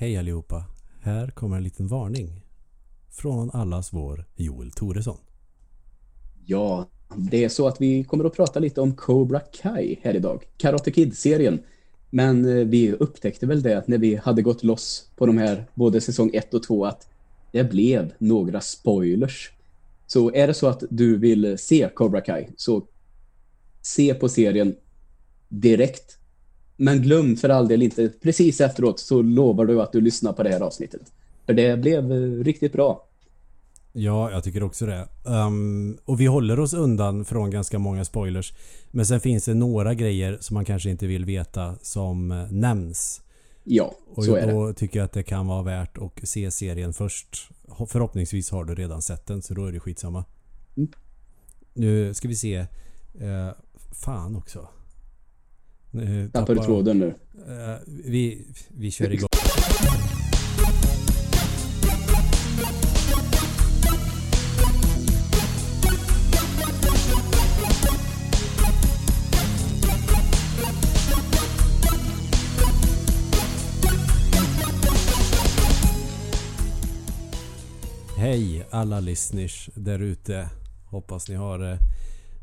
Hej allihopa. Här kommer en liten varning. Från allas vår Joel Toresson. Ja, det är så att vi kommer att prata lite om Cobra Kai här idag. Karate Kid-serien. Men eh, vi upptäckte väl det när vi hade gått loss på de här både säsong 1 och 2 att det blev några spoilers. Så är det så att du vill se Cobra Kai så se på serien direkt. Men glöm för all del inte precis efteråt så lovar du att du lyssnar på det här avsnittet. För det blev eh, riktigt bra. Ja, jag tycker också det. Um, och vi håller oss undan från ganska många spoilers. Men sen finns det några grejer som man kanske inte vill veta som uh, nämns. Ja, och så är det. då tycker jag att det kan vara värt att se serien först. Förhoppningsvis har du redan sett den så då är det skitsamma. Mm. Nu ska vi se. Uh, fan också. Nu tappar du tråden nu? Uh, vi, vi kör igång. Hej alla listeners där ute. Hoppas ni har det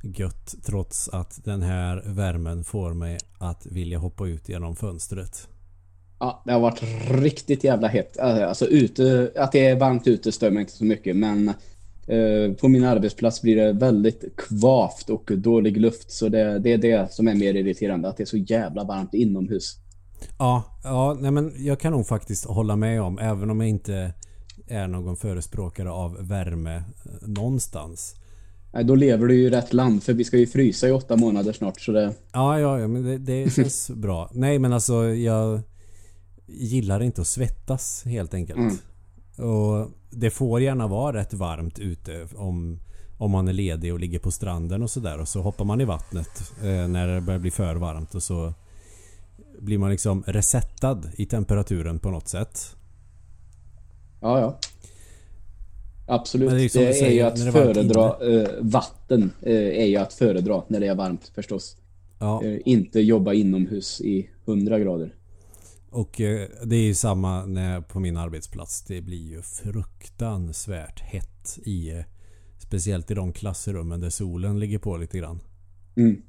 gött trots att den här värmen får mig att vilja hoppa ut genom fönstret. Ja, det har varit riktigt jävla hett. Alltså ute, att det är varmt ute stör mig inte så mycket men eh, på min arbetsplats blir det väldigt kvavt och dålig luft så det, det är det som är mer irriterande att det är så jävla varmt inomhus. Ja, ja nej men jag kan nog faktiskt hålla med om även om jag inte är någon förespråkare av värme eh, någonstans. Nej, då lever du ju i rätt land för vi ska ju frysa i åtta månader snart så det... Ja, ja, ja men det, det känns bra. Nej men alltså jag gillar inte att svettas helt enkelt. Mm. Och det får gärna vara rätt varmt ute om, om man är ledig och ligger på stranden och sådär och så hoppar man i vattnet eh, när det börjar bli för varmt och så blir man liksom resettad i temperaturen på något sätt. Ja, ja. Absolut. Det är, det är ju att föredra äh, vatten äh, är ju att föredra när det är varmt förstås. Ja. Äh, inte jobba inomhus i 100 grader. Och det är ju samma när, på min arbetsplats. Det blir ju fruktansvärt hett i Speciellt i de klassrummen där solen ligger på lite grann. Mm.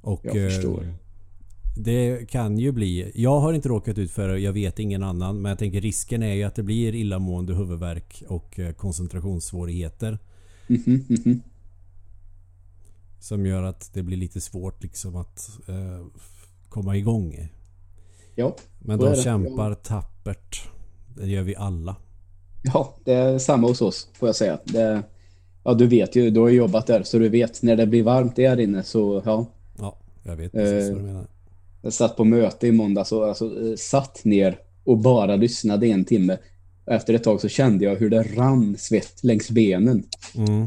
Och Jag förstår det kan ju bli. Jag har inte råkat ut för det, jag vet ingen annan. Men jag tänker risken är ju att det blir illamående, huvudvärk och eh, koncentrationssvårigheter. Mm -hmm, mm -hmm. Som gör att det blir lite svårt liksom att eh, komma igång. Ja, Men de kämpar ja. tappert. Det gör vi alla. Ja, det är samma hos oss får jag säga. Det, ja, du vet ju, du har jobbat där så du vet när det blir varmt där inne så ja. Ja, jag vet precis eh, vad du menar. Jag satt på möte i måndags och alltså, eh, satt ner och bara lyssnade en timme. Efter ett tag så kände jag hur det rann svett längs benen. Mm.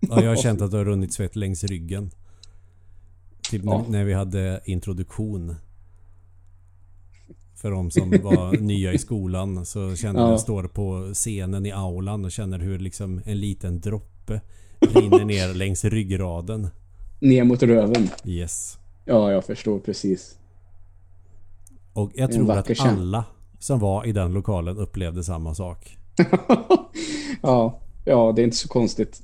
Ja, jag har känt att det har runnit svett längs ryggen. Typ ja. när vi hade introduktion. För de som var nya i skolan så känner ja. jag står på scenen i aulan och känner hur liksom en liten droppe rinner ner längs ryggraden. Ner mot röven. Yes. Ja, jag förstår precis. Och jag tror att alla som var i den lokalen upplevde samma sak. ja, ja, det är inte så konstigt.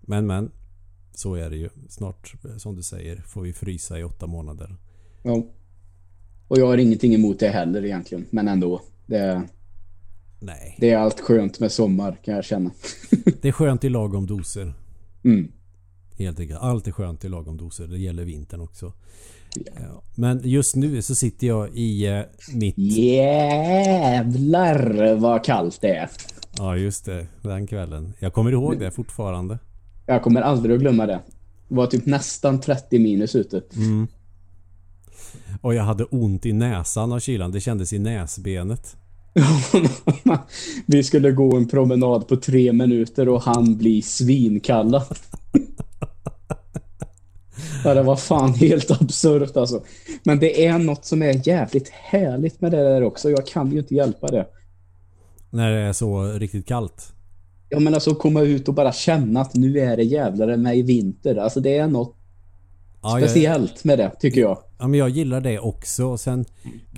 Men, men. Så är det ju. Snart, som du säger, får vi frysa i åtta månader. Ja. Och jag har ingenting emot det heller egentligen. Men ändå. Det, Nej. det är allt skönt med sommar kan jag känna. det är skönt i lagom doser. Mm. Helt enkelt. Allt är skönt i lagom doser. Det gäller vintern också. Yeah. Men just nu så sitter jag i eh, mitt... Jävlar vad kallt det är. Ja just det. Den kvällen. Jag kommer ihåg det fortfarande. Jag kommer aldrig att glömma det. Det var typ nästan 30 minus ute. Mm. Och jag hade ont i näsan av kylan. Det kändes i näsbenet. Vi skulle gå en promenad på tre minuter och han blir svinkalla. Ja, det var fan helt absurt alltså. Men det är något som är jävligt härligt med det där också. Jag kan ju inte hjälpa det. När det är så riktigt kallt? Ja, men alltså komma ut och bara känna att nu är det jävlar med i vinter. Alltså det är något... Ja, jag- speciellt med det, tycker jag. Ja men jag gillar det också. Och sen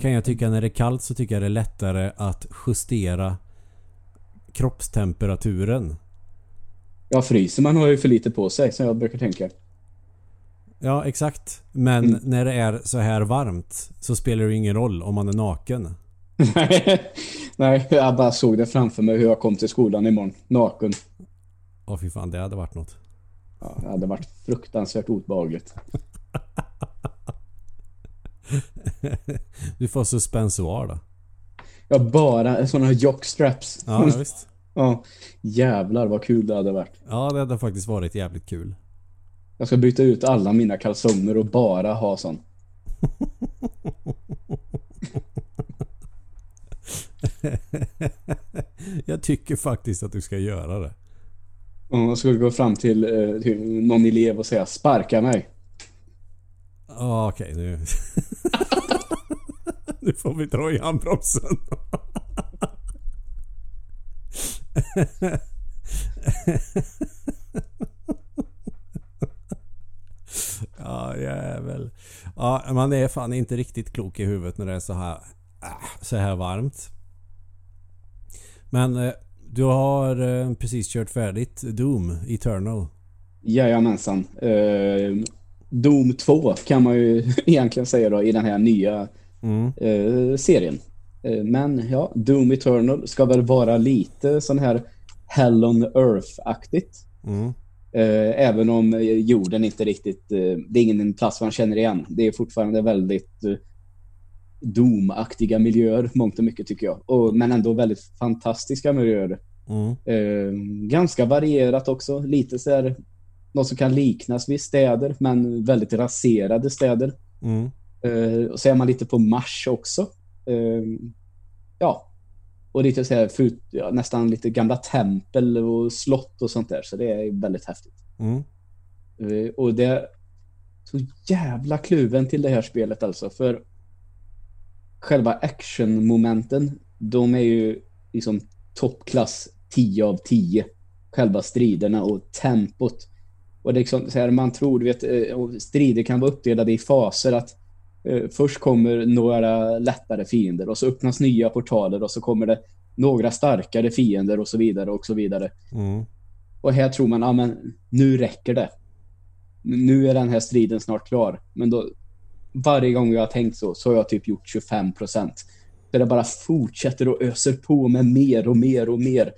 kan jag tycka när det är kallt så tycker jag det är lättare att justera kroppstemperaturen. Ja, fryser man har ju för lite på sig, som jag brukar tänka. Ja exakt. Men när det är så här varmt så spelar det ingen roll om man är naken. Nej, jag bara såg det framför mig hur jag kom till skolan imorgon. Naken. Åh fy fan, det hade varit något. Ja, det hade varit fruktansvärt obehagligt. Du får suspensoar då. Ja, bara sådana jockstraps. Ja, ja visst. Ja, jävlar vad kul det hade varit. Ja det hade faktiskt varit jävligt kul. Jag ska byta ut alla mina kalsonger och bara ha sån. Jag tycker faktiskt att du ska göra det. Och jag skulle gå fram till, eh, till någon elev och säga sparka mig. Ja okej nu. nu får vi dra i handbromsen. ja jävel. Ja man är fan inte riktigt klok i huvudet när det är så här, äh, så här varmt. Men eh, du har eh, precis kört färdigt Doom Eternal. Jajamensan. Eh, Doom 2 kan man ju egentligen säga då i den här nya Mm. serien. Men ja, Doom Eternal ska väl vara lite sån här Hell on Earth-aktigt. Mm. Eh, även om eh, jorden inte riktigt, eh, det är ingen plats man känner igen. Det är fortfarande väldigt Doom-aktiga miljöer, mångt och mycket tycker jag. Och, men ändå väldigt fantastiska miljöer. Mm. Eh, ganska varierat också. Lite så här, något som kan liknas vid städer, men väldigt raserade städer. Mm. Eh, och så är man lite på Mars också. Eh, ja. Och lite så här, fut, ja, nästan lite gamla tempel och slott och sånt där. Så det är väldigt häftigt. Mm. Eh, och det är så jävla kluven till det här spelet alltså. För själva actionmomenten, de är ju liksom toppklass 10 av 10. Själva striderna och tempot. Och det är liksom så här, man tror, du vet, eh, strider kan vara uppdelade i faser att först kommer några lättare fiender och så öppnas nya portaler och så kommer det några starkare fiender och så vidare och så vidare. Mm. Och här tror man, ja men nu räcker det. Nu är den här striden snart klar. Men då, varje gång jag har tänkt så, så har jag typ gjort 25 procent. Där det bara fortsätter och öser på med mer och mer och mer.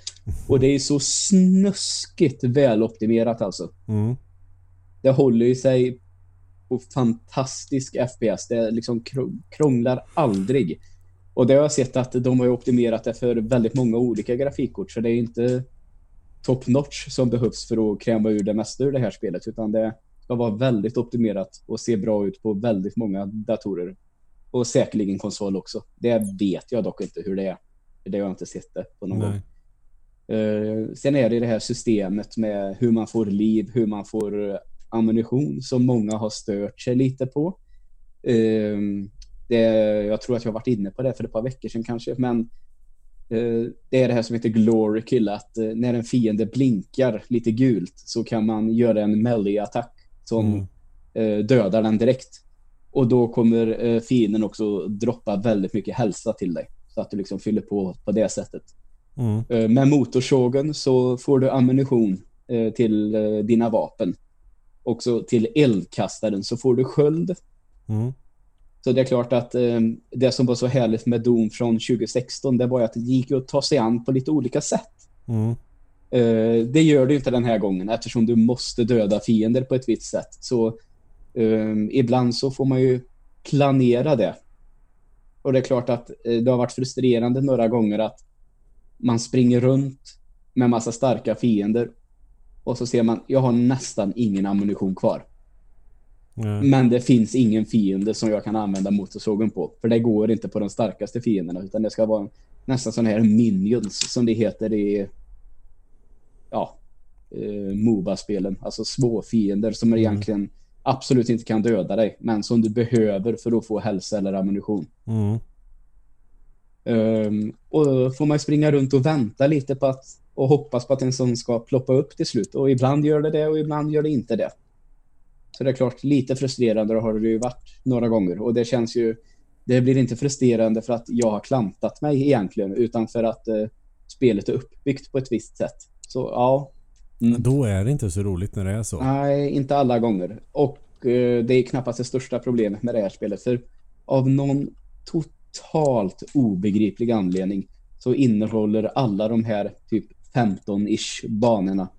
Och det är så snuskigt väloptimerat alltså. Mm. Det håller ju sig på fantastisk FPS. Det liksom kr- krånglar aldrig. Och det har jag sett att de har optimerat det för väldigt många olika grafikkort. Så det är inte top notch som behövs för att kräma ur det mesta ur det här spelet. Utan det ska vara väldigt optimerat och se bra ut på väldigt många datorer. Och säkerligen konsol också. Det vet jag dock inte hur det är. Det har jag inte sett det på någon gång. Nej. Eh, sen är det det här systemet med hur man får liv, hur man får ammunition som många har stört sig lite på. Eh, det, jag tror att jag varit inne på det för ett par veckor sedan kanske, men eh, det är det här som heter Glory Kill, att eh, när en fiende blinkar lite gult så kan man göra en melee-attack som Mm. eh, dödar den direkt. Och då kommer fienden också droppa väldigt mycket hälsa till dig. Så att du liksom fyller på på det sättet. Mm. Med motorsågen så får du ammunition till dina vapen. Också till eldkastaren så får du sköld. Mm. Så det är klart att eh, det som var så härligt med Doom från 2016 det var att det gick att ta sig an på lite olika sätt. Mm. Eh, det gör du inte den här gången eftersom du måste döda fiender på ett visst sätt. Så eh, ibland så får man ju planera det. Och det är klart att eh, det har varit frustrerande några gånger att man springer runt med massa starka fiender och så ser man, jag har nästan ingen ammunition kvar. Nej. Men det finns ingen fiende som jag kan använda motorsågen på. För det går inte på de starkaste fienderna utan det ska vara nästan sådana här minions som det heter i ja, eh, Moba-spelen. Alltså små fiender som egentligen absolut inte kan döda dig men som du behöver för att få hälsa eller ammunition. Mm. Ehm, och då får man springa runt och vänta lite på att och hoppas på att en sån ska ploppa upp till slut. Och ibland gör det det och ibland gör det inte det. Så det är klart, lite frustrerande har det ju varit några gånger. Och det känns ju... Det blir inte frustrerande för att jag har klantat mig egentligen, utan för att eh, spelet är uppbyggt på ett visst sätt. Så ja. Mm. Då är det inte så roligt när det är så. Nej, inte alla gånger. Och eh, det är knappast det största problemet med det här spelet. För av någon totalt obegriplig anledning så innehåller alla de här typ 15-ish banorna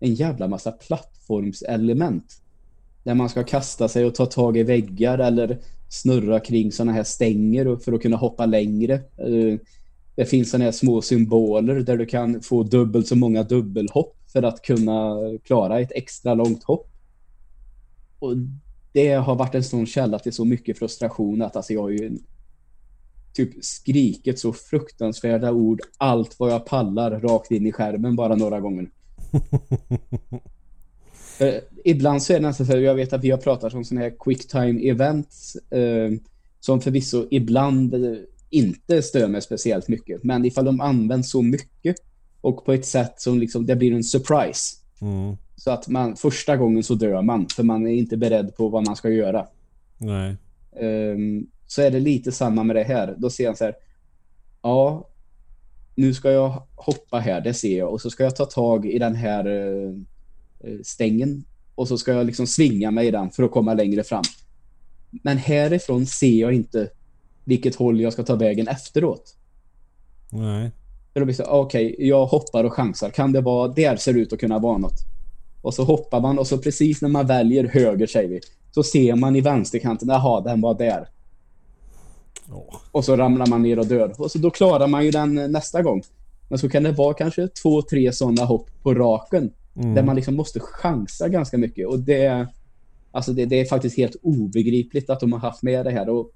en jävla massa plattformselement. Där man ska kasta sig och ta tag i väggar eller snurra kring sådana här stänger för att kunna hoppa längre. Eh, det finns sådana här små symboler där du kan få dubbelt så många dubbelhopp för att kunna klara ett extra långt hopp. Och det har varit en sån källa till så mycket frustration att alltså jag har ju typ skrikit så fruktansvärda ord allt vad jag pallar rakt in i skärmen bara några gånger. ibland så är det nästan så jag vet att vi har pratat om sådana här quick time events eh, som förvisso ibland eh, inte stör mig speciellt mycket. Men ifall de används så mycket och på ett sätt som liksom det blir en surprise. Mm. Så att man första gången så dör man för man är inte beredd på vad man ska göra. Nej. Um, så är det lite samma med det här. Då ser jag så här. Ja, nu ska jag hoppa här, det ser jag. Och så ska jag ta tag i den här uh, stängen. Och så ska jag liksom svinga mig i den för att komma längre fram. Men härifrån ser jag inte vilket håll jag ska ta vägen efteråt. Nej. För då blir så okej, okay, jag hoppar och chansar. Kan det vara, där ser det ut att kunna vara något. Och så hoppar man och så precis när man väljer höger säger vi, så ser man i vänsterkanten, jaha, den var där. Oh. Och så ramlar man ner och dör. Och så då klarar man ju den nästa gång. Men så kan det vara kanske två, tre sådana hopp på raken. Mm. Där man liksom måste chansa ganska mycket. Och det, alltså det, det, är faktiskt helt obegripligt att de har haft med det här. Och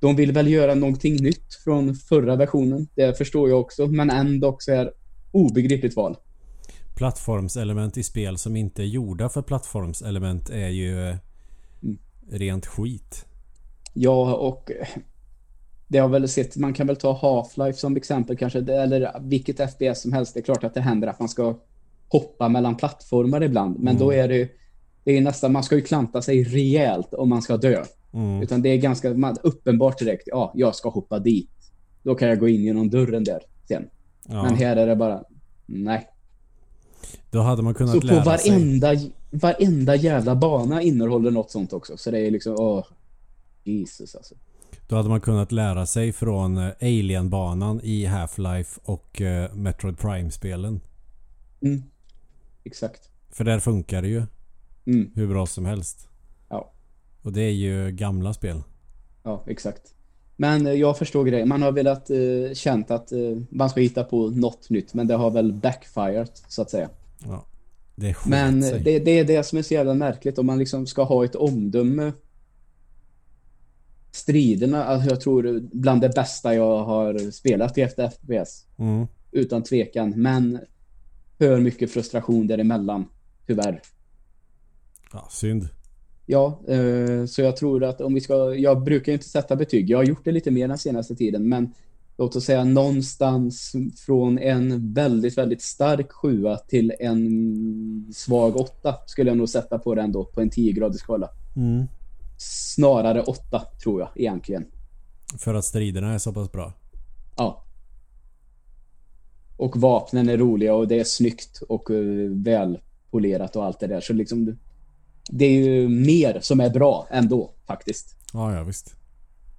de vill väl göra någonting nytt från förra versionen. Det förstår jag också. Men ändå så är obegripligt val. Plattformselement i spel som inte är gjorda för plattformselement är ju mm. rent skit. Ja, och det har väl sett, man kan väl ta Half-Life som exempel kanske, eller vilket FPS som helst. Det är klart att det händer att man ska hoppa mellan plattformar ibland, men mm. då är det det är nästan, man ska ju klanta sig rejält om man ska dö. Mm. Utan det är ganska man, uppenbart direkt, ja, jag ska hoppa dit. Då kan jag gå in genom dörren där sen. Ja. Men här är det bara, nej. Då hade man kunnat Så på varenda, sig. varenda jävla bana innehåller något sånt också. Så det är liksom, åh, Jesus alltså. Då hade man kunnat lära sig från eh, Alien-banan i Half-Life och uh, Metroid Prime-spelen. Mm. Exakt. För där funkar det ju. Mm. Hur bra som helst. Ja. Och det är ju gamla spel. Ja, exakt. Men uh, jag förstår grejen. Man har velat uh, känt att uh, man ska hitta på något nytt. Men det har väl backfired, så att säga. Ja. Det men det, det, är det som är så jävla märkligt. Om man liksom ska ha ett omdöme striderna, alltså jag tror bland det bästa jag har spelat i efter FPS. Mm. Utan tvekan. Men för mycket frustration däremellan. Tyvärr. Ja, synd. Ja, eh, så jag tror att om vi ska... Jag brukar inte sätta betyg. Jag har gjort det lite mer den senaste tiden. Men låt oss säga någonstans från en väldigt, väldigt stark sjua till en svag åtta skulle jag nog sätta på den då på en 10-gradig skala. Mm. Snarare åtta, tror jag, egentligen. För att striderna är så pass bra? Ja. Och vapnen är roliga och det är snyggt och uh, välpolerat och allt det där. Så liksom... Det är ju mer som är bra ändå, faktiskt. Ja, ja, visst.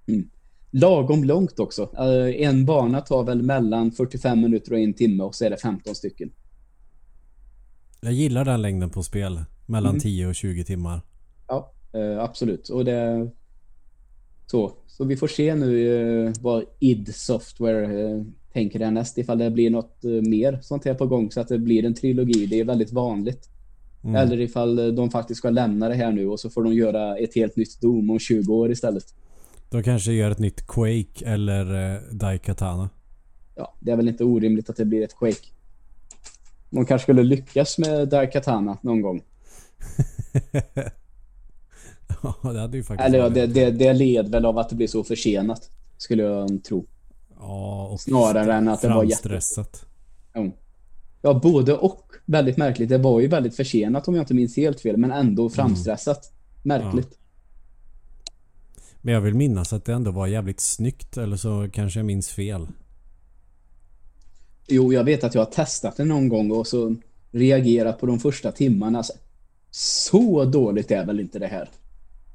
Mm. Lagom långt också. Uh, en bana tar väl mellan 45 minuter och en timme och så är det 15 stycken. Jag gillar den längden på spel. Mellan mm. 10 och 20 timmar. Ja. Eh, absolut. Och det... Så. Så vi får se nu eh, vad id Software eh, tänker härnäst. Ifall det blir något mer sånt här på gång så att det blir en trilogi. Det är väldigt vanligt. Mm. Eller ifall de faktiskt ska lämna det här nu och så får de göra ett helt nytt Doom om 20 år istället. De kanske gör ett nytt Quake eller eh, Daikatana. Ja, det är väl inte orimligt att det blir ett Quake. De kanske skulle lyckas med Daikatana någon gång. Ja, det hade ju faktiskt Eller ja, det, det, det led väl av att det blir så försenat. Skulle jag tro. Ja, och Snarare än att det var jättestressat. Ja. Ja, både och. Väldigt märkligt. Det var ju väldigt försenat om jag inte minns helt fel, men ändå framstressat. Märkligt. Men jag vill minnas att det ändå var jävligt snyggt. Eller så kanske jag minns fel. Jo, jag vet att jag har testat det någon gång och så reagerat på de första timmarna. Alltså, så dåligt är väl inte det här.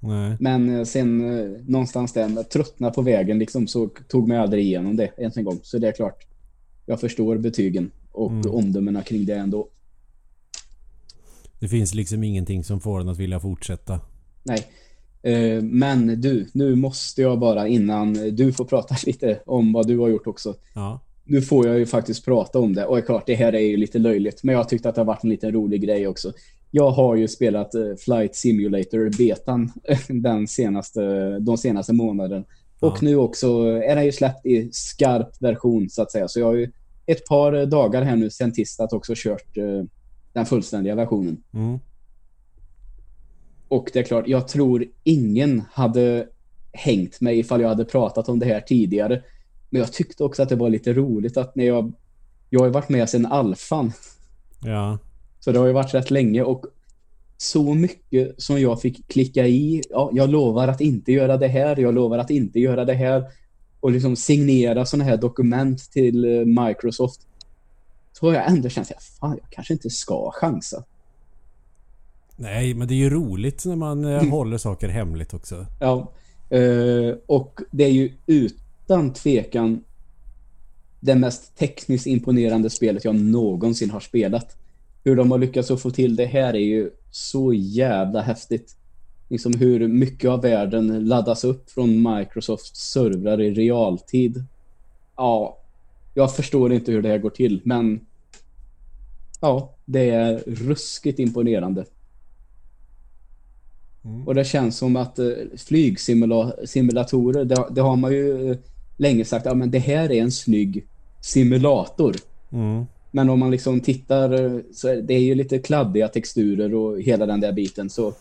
Nej. Men eh, sen eh, någonstans där, jag tröttnade på vägen liksom, så tog mig aldrig igenom det ens en gång. Så det är klart, jag förstår betygen och Mm. omdömena kring det ändå. Det finns liksom ingenting som får en att vilja fortsätta. Nej. Eh, Men du, nu måste jag bara innan du får prata lite om vad du har gjort också. Ja. Nu får jag ju faktiskt prata om det. Och är klart, det här är ju lite löjligt. Men jag tyckte att det har varit en liten rolig grej också. Jag har ju spelat eh, Flight Simulator betan den senaste, de senaste månaderna. Och Ja. nu också är den ju släppt i skarp version så att säga. Så jag har ju ett par dagar här nu sen tisdags också kört eh, den fullständiga versionen. Mm. Och det är klart, jag tror ingen hade hängt mig ifall jag hade pratat om det här tidigare. Men jag tyckte också att det var lite roligt att när jag... Jag har ju varit med sedan alfan. Ja. Så det har ju varit rätt länge och så mycket som jag fick klicka i. Ja, jag lovar att inte göra det här. Jag lovar att inte göra det här. Och liksom signera sådana här dokument till eh, Microsoft. Så har jag ändå känt att fan, jag kanske inte ska chansa. Nej, men det är ju roligt när man eh, håller saker hemligt också. Ja, eh, och det är ju utan tvekan det mest tekniskt imponerande spelet jag någonsin har spelat. Hur de har lyckats att få till det här är ju så jävla häftigt. Liksom hur mycket av världen laddas upp från Microsofts servrar i realtid. Ja, jag förstår inte hur det här går till, men ja, det är ruskigt imponerande. Och det känns som att eh, flygsimulatorer, det, det har man ju eh, länge sagt, ja men det här är en snygg simulator. Mm. Men om man liksom tittar eh, så är det är ju lite kladdiga texturer och hela den där biten så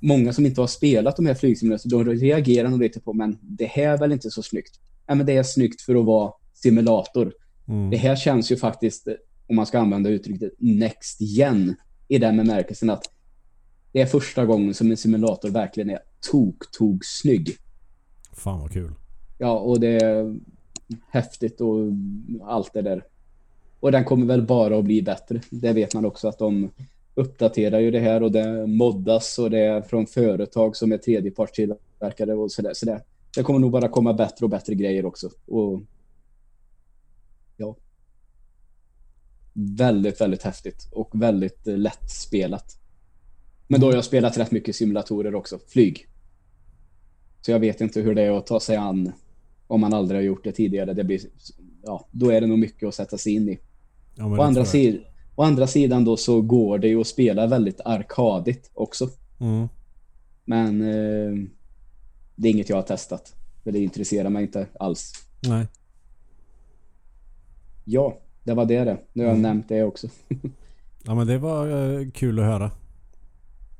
många som inte har spelat de här flygsimulatorerna, de reagerar nog lite på men det här är väl inte så snyggt. Ja men det är snyggt för att vara simulator. Mm. Det här känns ju faktiskt, eh, om man ska använda uttrycket, next gen i den bemärkelsen att det är första gången som en simulator verkligen är tok-tok snygg. Fan vad kul. Ja, och det är häftigt och allt det där. Och den kommer väl bara att bli bättre. Det vet man också att de uppdaterar ju det här och det moddas och det är från företag som är tredjepartstillverkare och sådär. Så det, det kommer nog bara komma bättre och bättre grejer också. Och ja. Väldigt, väldigt häftigt och väldigt lätt lättspelat. Men då har jag spelat rätt mycket simulatorer också. Flyg. Så jag vet inte hur det är att ta sig an om man aldrig har gjort det tidigare. Det blir, ja, då är det nog mycket att sätta sig in i. Ja, Å andra, sid, å andra sidan då så går det ju att spela väldigt arkadigt också. Mm. Men eh, det är inget jag har testat. För det intresserar mig inte alls. Nej. Ja, det var det det. Nu har jag Mm. nämnt det också. Ja men det var eh, kul att höra.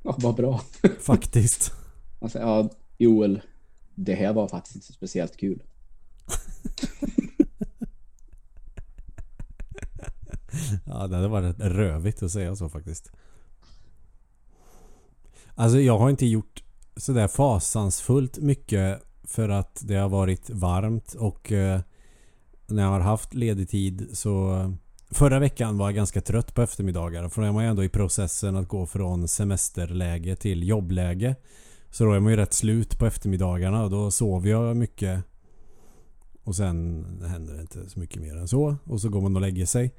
Ja, vad bra. Faktiskt. Alltså, ja, Joel, det här var faktiskt inte speciellt kul. Ja, det hade varit rövigt att säga så faktiskt. Alltså jag har inte gjort sådär fasansfullt mycket för att det har varit varmt och eh, när jag har haft ledig tid så Förra veckan var jag ganska trött på eftermiddagar för då är man ju ändå i processen att gå från semesterläge till jobbläge. Så då är man ju rätt slut på eftermiddagarna och då sover jag mycket. Och sen händer det inte så mycket mer än så. Och så går man och lägger sig.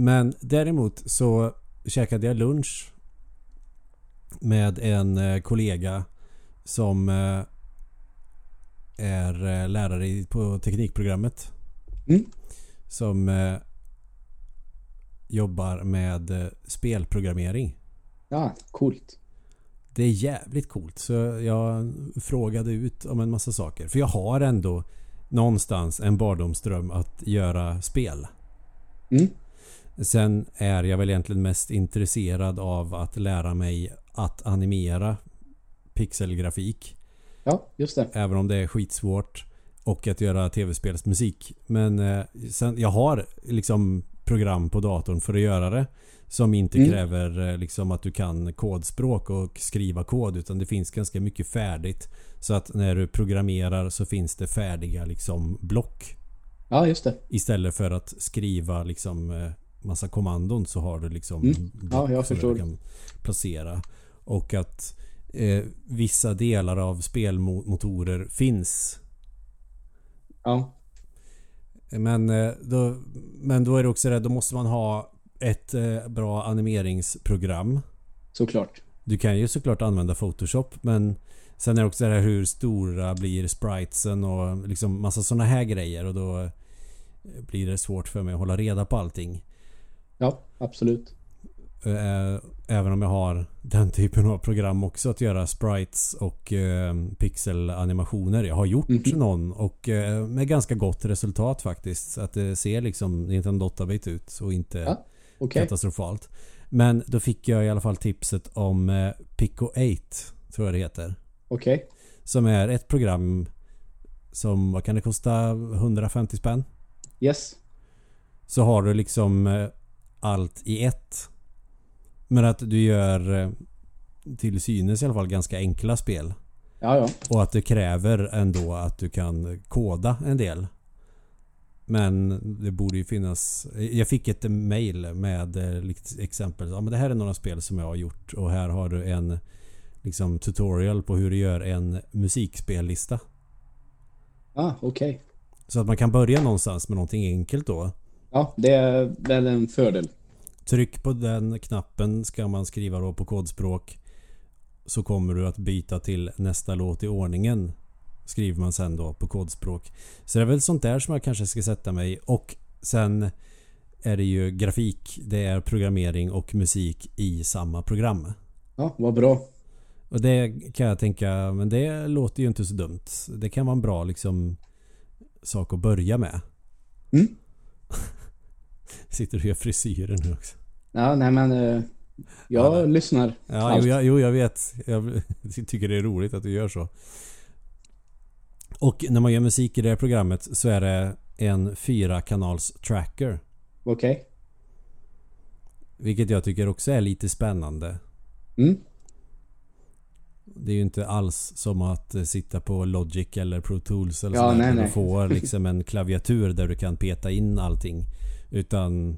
Men däremot så käkade jag lunch med en eh, kollega som eh, är eh, lärare på teknikprogrammet. Mm. Som jobbar med spelprogrammering. Ja, coolt. Det är jävligt coolt. Så jag frågade ut om en massa saker. För jag har ändå någonstans en barndomsdröm att göra spel. Mm. Sen är jag väl egentligen mest intresserad av att lära mig att animera pixelgrafik. Ja, just det. Även om det är skitsvårt. Och att göra tv-spelsmusik. Men eh, sen, jag har liksom program på datorn för att göra det. Som inte Mm. kräver eh, liksom att du kan kodspråk och skriva kod utan det finns ganska mycket färdigt. Så att när du programmerar så finns det färdiga liksom block. Ja, just det. Istället för att skriva liksom eh, massa kommandon så har du liksom Mm. Ja, jag förstår. du kan placera. Och att eh, vissa delar av spelmotorer finns. Ja, Men, eh, då, men då är det också det, då måste man ha ett eh, bra animeringsprogram. såklart. Du kan ju såklart använda Photoshop men Sen är det också det här hur stora blir spritesen och liksom massa sådana här grejer och då eh, blir det svårt för mig att hålla reda på allting. Ja, absolut. Eh, Även om jag har den typen av program också att göra sprites och eh, pixelanimationer. Jag har gjort Mhm. någon och eh, med ganska gott resultat faktiskt. Så att det ser liksom inte en 8-bit ut och inte Ja, Okej. katastrofalt. Men då fick jag i alla fall tipset om eh, Pico 8 tror jag det heter. Okej. Som är ett program som, vad kan det kosta? 150 spänn? Yes. Så har du liksom allt i ett. Men att du gör eh, till synes i alla fall ganska enkla spel. Ja, ja. Och att det kräver ändå att du kan koda en del. Men det borde ju finnas... Jag fick ett mail med eh, exempel. Ja, men det här är några spel som jag har gjort och här har du en liksom tutorial på hur du gör en musikspellista. Ah, okej. Så att man kan börja någonstans med någonting enkelt då. Ja, det är väl en fördel. Tryck på den knappen ska man skriva då på kodspråk. Så kommer du att byta till nästa låt i ordningen. Skriver man sen då på kodspråk. Så det är väl sånt där som jag kanske ska sätta mig. Och sen är det ju grafik, det är programmering och musik i samma program. Ja, vad bra. Och det kan jag tänka, men det låter ju inte så dumt. Det kan vara en bra liksom sak att börja med. Mm. Sitter och gör frisyren nu också. Ja, nej men... eh, jag Ja, lyssnar. Ja, jo jag, jo, jag vet. Jag tycker det är roligt att du gör så. Och när man gör musik i det här programmet så är det en fyra kanals tracker. Okej. Vilket jag tycker också är lite spännande. Mm. Det är ju inte alls som att eh, sitta på Logic eller Pro Tools eller Ja, sådär, nej, nej. Du får liksom en klaviatur där du kan peta in allting. Utan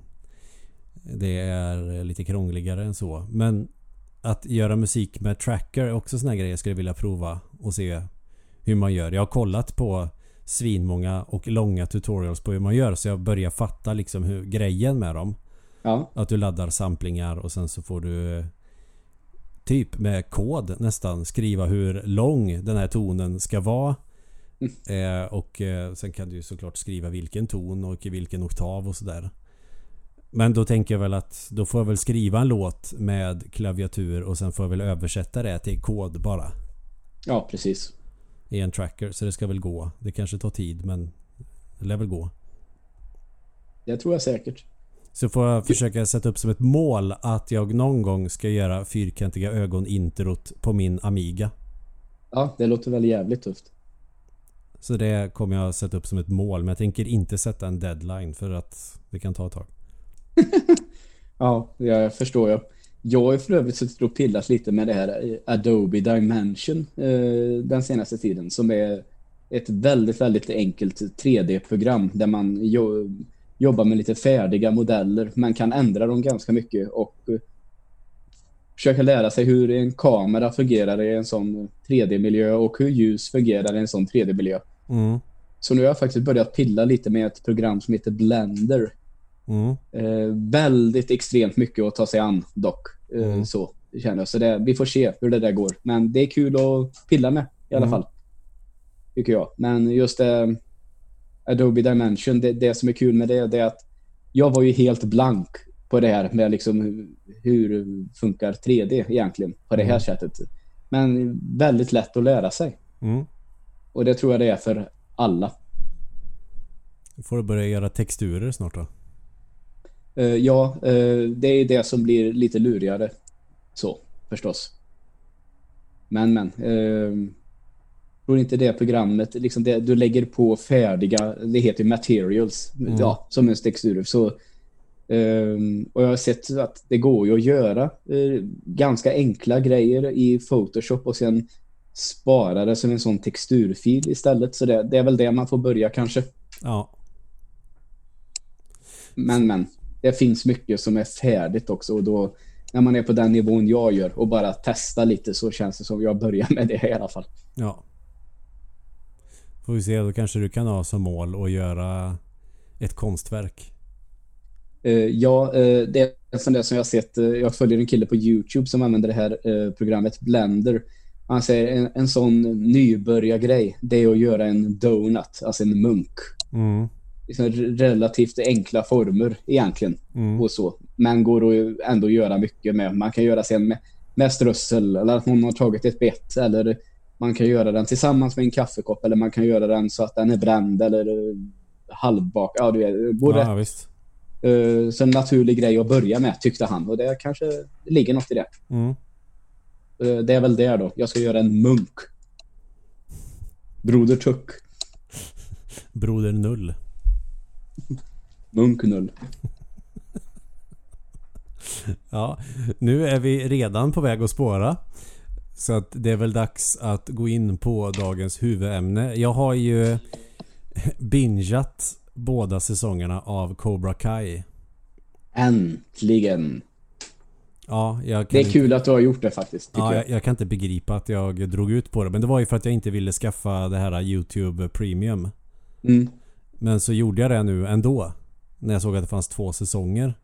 det är lite krångligare än så. Men att göra musik med tracker är också såna grejer jag skulle vilja prova och se hur man gör. Jag har kollat på svinmånga och långa tutorials på hur man gör så jag börjar fatta liksom hur grejen med dem. Ja. Att du laddar samplingar och sen så får du Typ med kod nästan skriva hur lång den här tonen ska vara. Eh, och eh, sen kan du ju såklart skriva vilken ton och i vilken oktav och sådär. Men då tänker jag väl att då får jag väl skriva en låt med klaviatur och sen får jag väl översätta det till kod bara. Ja, precis. I en tracker. Så det ska väl gå. Det kanske tar tid men det lär väl gå. Det tror jag säkert. Så får jag försöka sätta upp som ett mål att jag någon gång ska göra fyrkantiga ögon-introt på min Amiga. Ja, det låter väl jävligt tufft. Så det kommer jag sätta upp som ett mål. Men jag tänker inte sätta en deadline för att det kan ta ett tag. Ja, jag förstår jag. Jag har ju för övrigt suttit och pillat lite med det här Adobe Dimension eh, den senaste tiden som är ett väldigt, väldigt enkelt 3D-program där man jo jobbar med lite färdiga modeller. Man kan ändra dem ganska mycket och eh, försöka lära sig hur en kamera fungerar i en sån 3D-miljö och hur ljus fungerar i en sån 3D-miljö. Mm. Så nu har jag faktiskt börjat pilla lite med ett program som heter Blender. Mm. Eh, väldigt extremt mycket att ta sig an dock. Eh, Mm. Så känner jag. Så det, vi får se hur det där går. Men det är kul att pilla med i alla Mm. fall. Tycker jag. Men just eh, Adobe Dimension, det, det som är kul med det, det är att jag var ju helt blank på det här med liksom hur, funkar 3D egentligen på det här Mm. sättet. Men väldigt lätt att lära sig. Mm. Och det tror jag det är för alla. Då får du börja göra texturer snart då. Eh, ja, eh, det är det som blir lite lurigare. Så, förstås. Men, men. Uh, tror inte det programmet, liksom det, du lägger på färdiga, det heter materials, Mm. ja, som en textur. Så Um, och jag har sett att det går ju att göra uh, ganska enkla grejer i Photoshop och sen spara det som en sån texturfil istället. Så det, det är väl det man får börja kanske. Ja. Men, men. Det finns mycket som är färdigt också och då när man är på den nivån jag gör och bara testa lite så känns det som jag börjar med det i alla fall. Ja. Får vi se, då kanske du kan ha som mål att göra ett konstverk. Uh, ja, uh, det är en sån där som jag har sett. Uh, jag följer en kille på YouTube som använder det här programmet Blender. Han säger en, en sån nybörjargrej, det är att göra en donut, alltså en munk. Mm. Liksom relativt enkla former egentligen. Mm. Och så. Men går att ändå göra mycket med. Man kan göra sen med, med strössel eller att någon har tagit ett bett eller man kan göra den tillsammans med en kaffekopp eller man kan göra den så att den är bränd eller halvbak. Ja, du vet. Går ja, visst. Uh, så en naturlig grej att börja med tyckte han och det kanske ligger något i det. Mm. Uh, det är väl det då. Jag ska göra en munk. Broder Tuck. Broder Null. Munk Null. ja, nu är vi redan på väg att spåra. Så att det är väl dags att gå in på dagens huvudämne. Jag har ju bingeat båda säsongerna av Cobra Kai. Äntligen. Ja, jag det är kul att du har gjort det faktiskt. Ja, jag. jag. kan inte begripa att jag drog ut på det. Men det var ju för att jag inte ville skaffa det här YouTube Premium. Mm. Men så gjorde jag det nu ändå. När jag såg att det fanns två säsonger.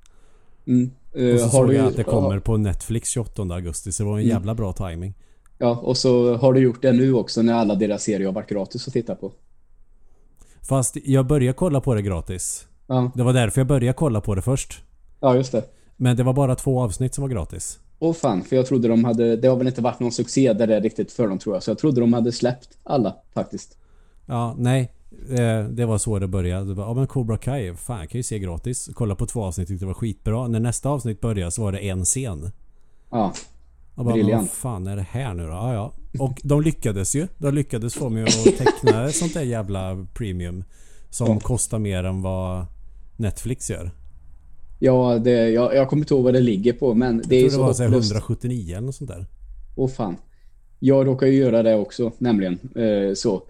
Mm. Uh, och så såg jag att det kommer på Netflix 28 augusti. Så det var en mm. jävla bra timing. Ja, och så har du gjort det nu också när alla deras serier har varit gratis att titta på. Fast jag började kolla på det gratis. Ja. Det var därför jag började kolla på det först. Ja, just det. Men det var bara två avsnitt som var gratis. Åh fan, för jag trodde de hade... Det har väl inte varit någon succé där det är riktigt för dem tror jag. Så jag trodde de hade släppt alla faktiskt. Ja, nej. Eh, det var så det började. Ja men Cobra Kai, fan jag kan ju se gratis. Kolla på två avsnitt tyckte det var skitbra. När nästa avsnitt började så var det en scen. Ja. Och bara, vad fan är det här nu då? Ja, ja. Och de lyckades ju. De lyckades få mig att teckna ett sånt där jävla premium. Som ja. kostar mer än vad Netflix gör. Ja, det, jag, jag kommer inte ihåg vad det ligger på men det jag är tror det var så 179 eller något sånt där. Åh fan. Jag råkar ju göra det också, nämligen. Eh, så.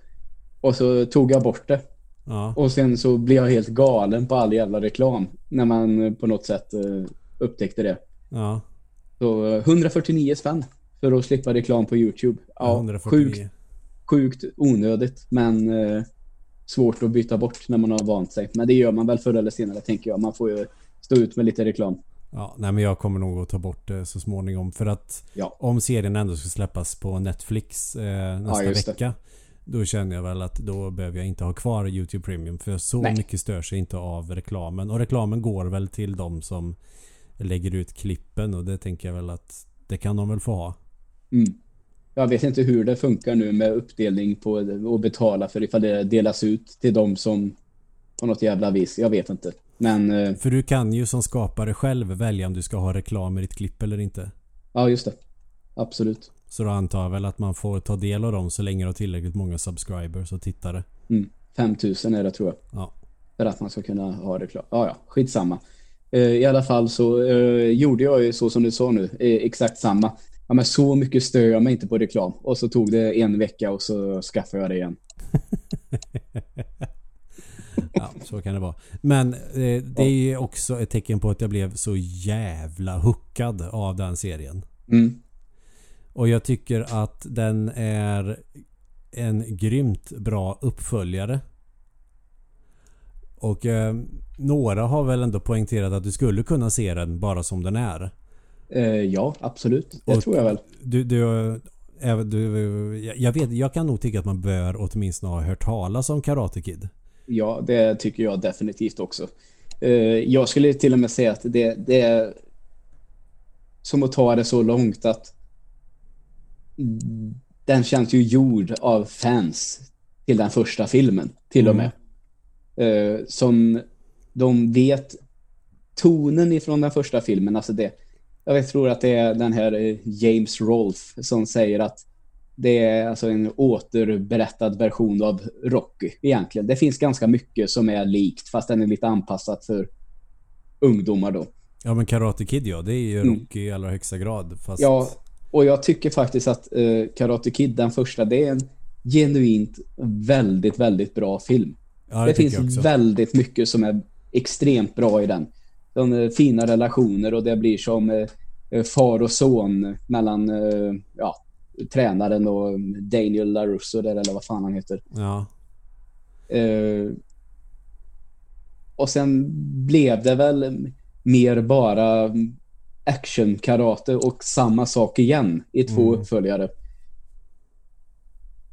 Och så tog jag bort det. Ja. Och sen så blev jag helt galen på all jävla reklam. När man på något sätt eh, upptäckte det. Ja. Så 149 spänn för att slippa reklam på YouTube. Ja, 149. Sjukt, sjukt onödigt men eh, svårt att byta bort när man har vant sig. Men det gör man väl förr eller senare tänker jag. Man får ju stå ut med lite reklam. Ja, nej men jag kommer nog att ta bort det så småningom. För att ja. om serien ändå ska släppas på Netflix eh, nästa ja, vecka. Då känner jag väl att då behöver jag inte ha kvar YouTube Premium. För så nej. mycket stör sig inte av reklamen. Och reklamen går väl till de som lägger ut klippen. Och det tänker jag väl att det kan de väl få ha. Mm. Jag vet inte hur det funkar nu med uppdelning på och betala för ifall det delas ut till de som på något jävla vis. Jag vet inte. Men, eh, för du kan ju som skapare själv välja om du ska ha reklam i ditt klipp eller inte. Ja, just det. Absolut. Så då antar jag väl att man får ta del av dem så länge det har tillräckligt många subscribers och tittare. Mm. 5000 är det tror jag. Ja. För att man ska kunna ha reklam. Ja, ja. Skitsamma. Eh, I alla fall så eh, gjorde jag ju så som du sa nu. Exakt samma. Ja, men så mycket stör jag mig inte på reklam. Och så tog det en vecka och så skaffade jag det igen. ja, så kan det vara. Men eh, det är också ett tecken på att jag blev så jävla hookad av den serien. Mm. Och jag tycker att den är en grymt bra uppföljare. Och eh, några har väl ändå poängterat att du skulle kunna se den bara som den är. Eh, ja, absolut. Det och tror jag väl. Du, du, du, jag vet, jag kan nog tycka att man bör åtminstone ha hört talas om Karate Kid. Ja, det tycker jag definitivt också. Eh, jag skulle till och med säga att det, det är som att ta det så långt att den känns ju gjord av fans till den första filmen, till och med. Mm. som de vet tonen ifrån den första filmen, alltså det jag tror att det är den här eh, James Rolfe som säger att det är alltså en återberättad version av Rocky egentligen. Det finns ganska mycket som är likt fast den är lite anpassat för ungdomar då. Ja men Karate Kid ja, det är ju Mm. Rocky i allra högsta grad. Fast... Ja, och jag tycker faktiskt att eh, Karate Kid, den första, det är en genuint väldigt, väldigt bra film. ja, det jag finns väldigt mycket som är extremt bra i den. De eh, fina relationer och det blir som eh, eh, far och son mellan eh, ja, tränaren och Daniel LaRusso där, eller vad fan han heter. Ja. Eh, och sen blev det väl mer bara action-karate och samma sak igen i två Mm. uppföljare.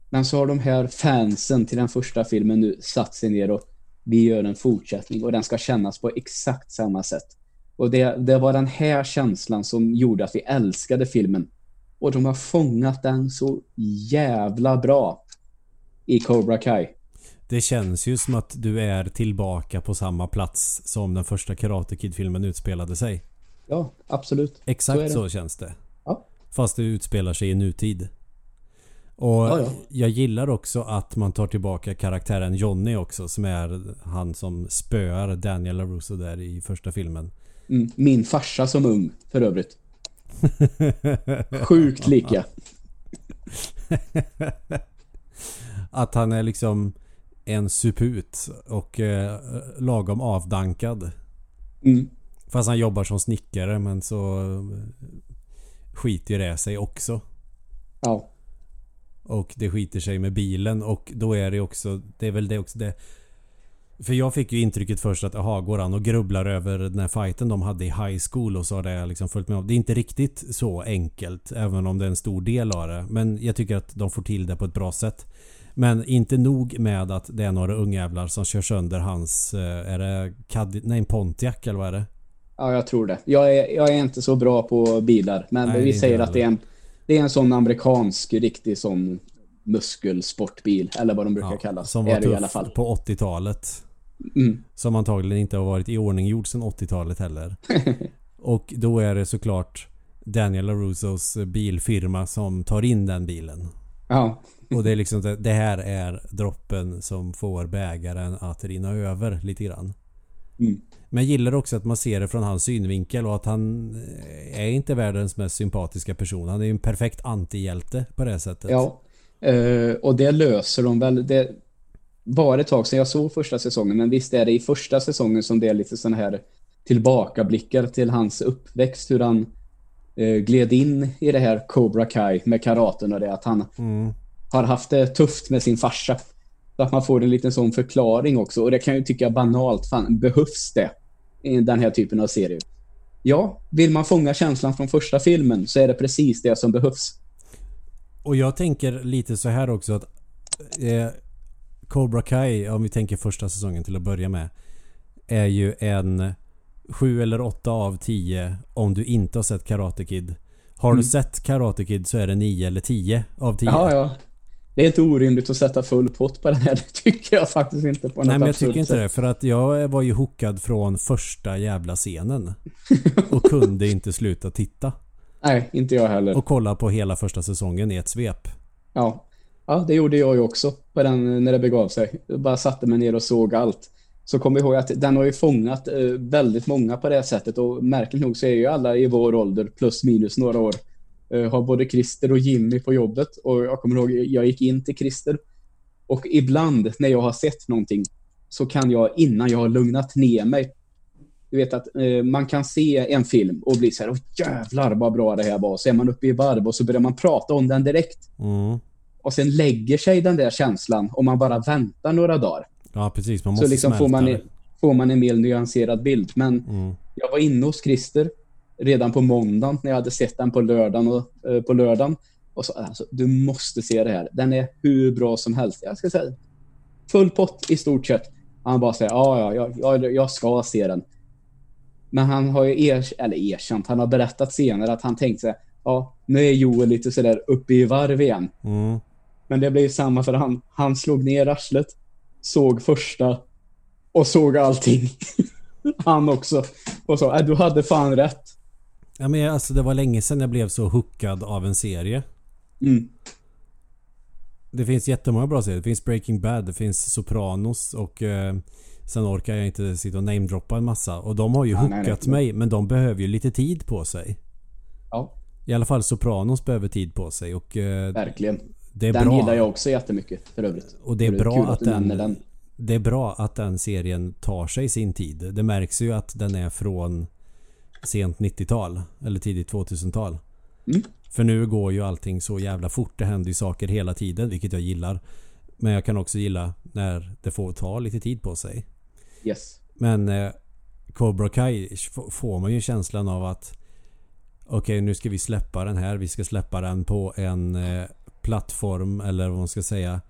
Men så har de här fansen till den första filmen nu satt sig ner och vi gör en fortsättning och den ska kännas på exakt samma sätt. Och det, det var den här känslan som gjorde att vi älskade filmen. Och de har fångat den så jävla bra i Cobra Kai. Det känns ju som att du är tillbaka på samma plats som den första Karate Kid-filmen utspelade sig. Ja, absolut. Exakt Så så, känns det. Ja. Fast det utspelar sig i nutid. Och Ja, ja. jag gillar också att man tar tillbaka karaktären Johnny också som är han som spöar Daniel LaRusso där i första filmen. Mm, min farsa som ung, för övrigt. Sjukt lika. Att han är liksom en suput och eh, lagom avdankad. Mm. Fast han jobbar som snickare men så eh, skiter det sig också. Ja. Och det skiter sig med bilen och då är det också Det är väl det också det För jag fick ju intrycket först att aha, går han och grubblar över den här fighten de hade i high school och så har det liksom följt med. Det är inte riktigt så enkelt även om det är en stor del av det. Men jag tycker att de får till det på ett bra sätt. Men inte nog med att det är några ungjävlar som kör sönder hans... eh, Är det Cadi- Nej, Pontiac eller vad är det? ja, jag tror det. Jag är, jag är inte så bra på bilar, men Nej, vi säger att det är, en, det är en sån amerikansk riktig sån muskelsportbil, eller vad de brukar kallas. som är var det i alla tuff fall. på 80-talet. Mm. Som antagligen inte har varit i ordning gjord sedan 80-talet heller. Och då är det såklart Daniel LaRussos bilfirma som tar in den bilen. Ja, Och det är liksom det, det här är droppen som får bägaren att rinna över lite grann. Mm. Men jag gillar också att man ser det från hans synvinkel och att han eh, är inte världens mest sympatiska person. Han är ju en perfekt antihjälte på det sättet. ja. Eh, och det löser de väl. Det var ett tag sedan jag såg första säsongen, men visst är det i första säsongen som det är lite sådana här tillbakablickar till hans uppväxt, hur han eh, gled in i det här Cobra Kai med karaten och det att han Mm. har haft det tufft med sin farsa. Så att man får en liten sån förklaring också. Och det kan jag ju tycka banalt, fan, behövs det i den här typen av serier? Ja, vill man fånga känslan från första filmen så är det precis det som behövs. Och jag tänker lite så här också att eh, Cobra Kai, om vi tänker första säsongen till att börja med, är ju en 7 eller 8 av 10 om du inte har sett Karate Kid. Har Mm. du sett Karate Kid så är det 9 eller 10 av 10. Ja, ja. Det är inte orimligt att sätta full pott på den här. Det tycker jag faktiskt inte på något Nej men jag tycker inte sätt. det för att jag var ju hookad från första jävla scenen. Och kunde inte sluta titta. Nej, inte jag heller. Och kolla på hela första säsongen i ett svep. Ja ja, det gjorde jag ju också på den, när det begav sig. Jag bara satte mig ner och såg allt. Så kom ihåg att den har ju fångat eh, väldigt många på det här sättet och märkligt nog så är ju alla i vår ålder plus minus några år eh, har både Christer och Jimmy på jobbet och jag kommer ihåg jag gick in till Christer och ibland när jag har sett någonting så kan jag innan jag har lugnat ner mig du vet att eh, man kan se en film och bli så här, åh jävlar vad bra det här var. Så är man uppe i varv och så börjar man prata om den direkt. Mm. Och sen lägger sig den där känslan och man bara väntar några dagar. Ja precis, man Så måste liksom får man, får man en mer nyanserad bild. Men Mm. jag var inne hos Christer redan på måndagen när jag hade sett den på lördagen. Och, eh, på lördagen och så, alltså, du måste se det här. Den är hur bra som helst. Jag ska säga full pott i stort sett. Han bara säger ja, ja, jag, jag, ska se den. Men han har ju er, eller erkänt, han har berättat senare att han tänkte sig, ja, nu är Joel lite sådär uppe i varv igen. Mm. Men det blev samma för han. Han slog ner arslet, såg första och såg allting. han också. Och sa, äh, du hade fan rätt. Ja men alltså det var länge sedan jag blev så hookad av en serie. Mm. Det finns jättemånga bra serier. Det finns Breaking Bad, det finns Sopranos och eh, Sen orkar jag inte sitta och namedroppa en massa. Och de har ju Ja, nej, hookat nej. mig men de behöver ju lite tid på sig. Ja, I alla fall Sopranos behöver tid på sig och eh, verkligen. Det är Den bra. gillar jag också jättemycket för övrigt. Och det är Så bra kul att den, den. Det är bra att den serien tar sig sin tid. Det märks ju att den är från sent 90-tal eller tidigt 2000-tal. Mm. För nu går ju allting så jävla fort. Det händer ju saker hela tiden vilket jag gillar. Men jag kan också gilla när det får ta lite tid på sig. Yes. Men eh, Cobra Kai får man ju känslan av att Okej nu ska vi släppa den här. Vi ska släppa den på en eh, plattform eller vad man ska säga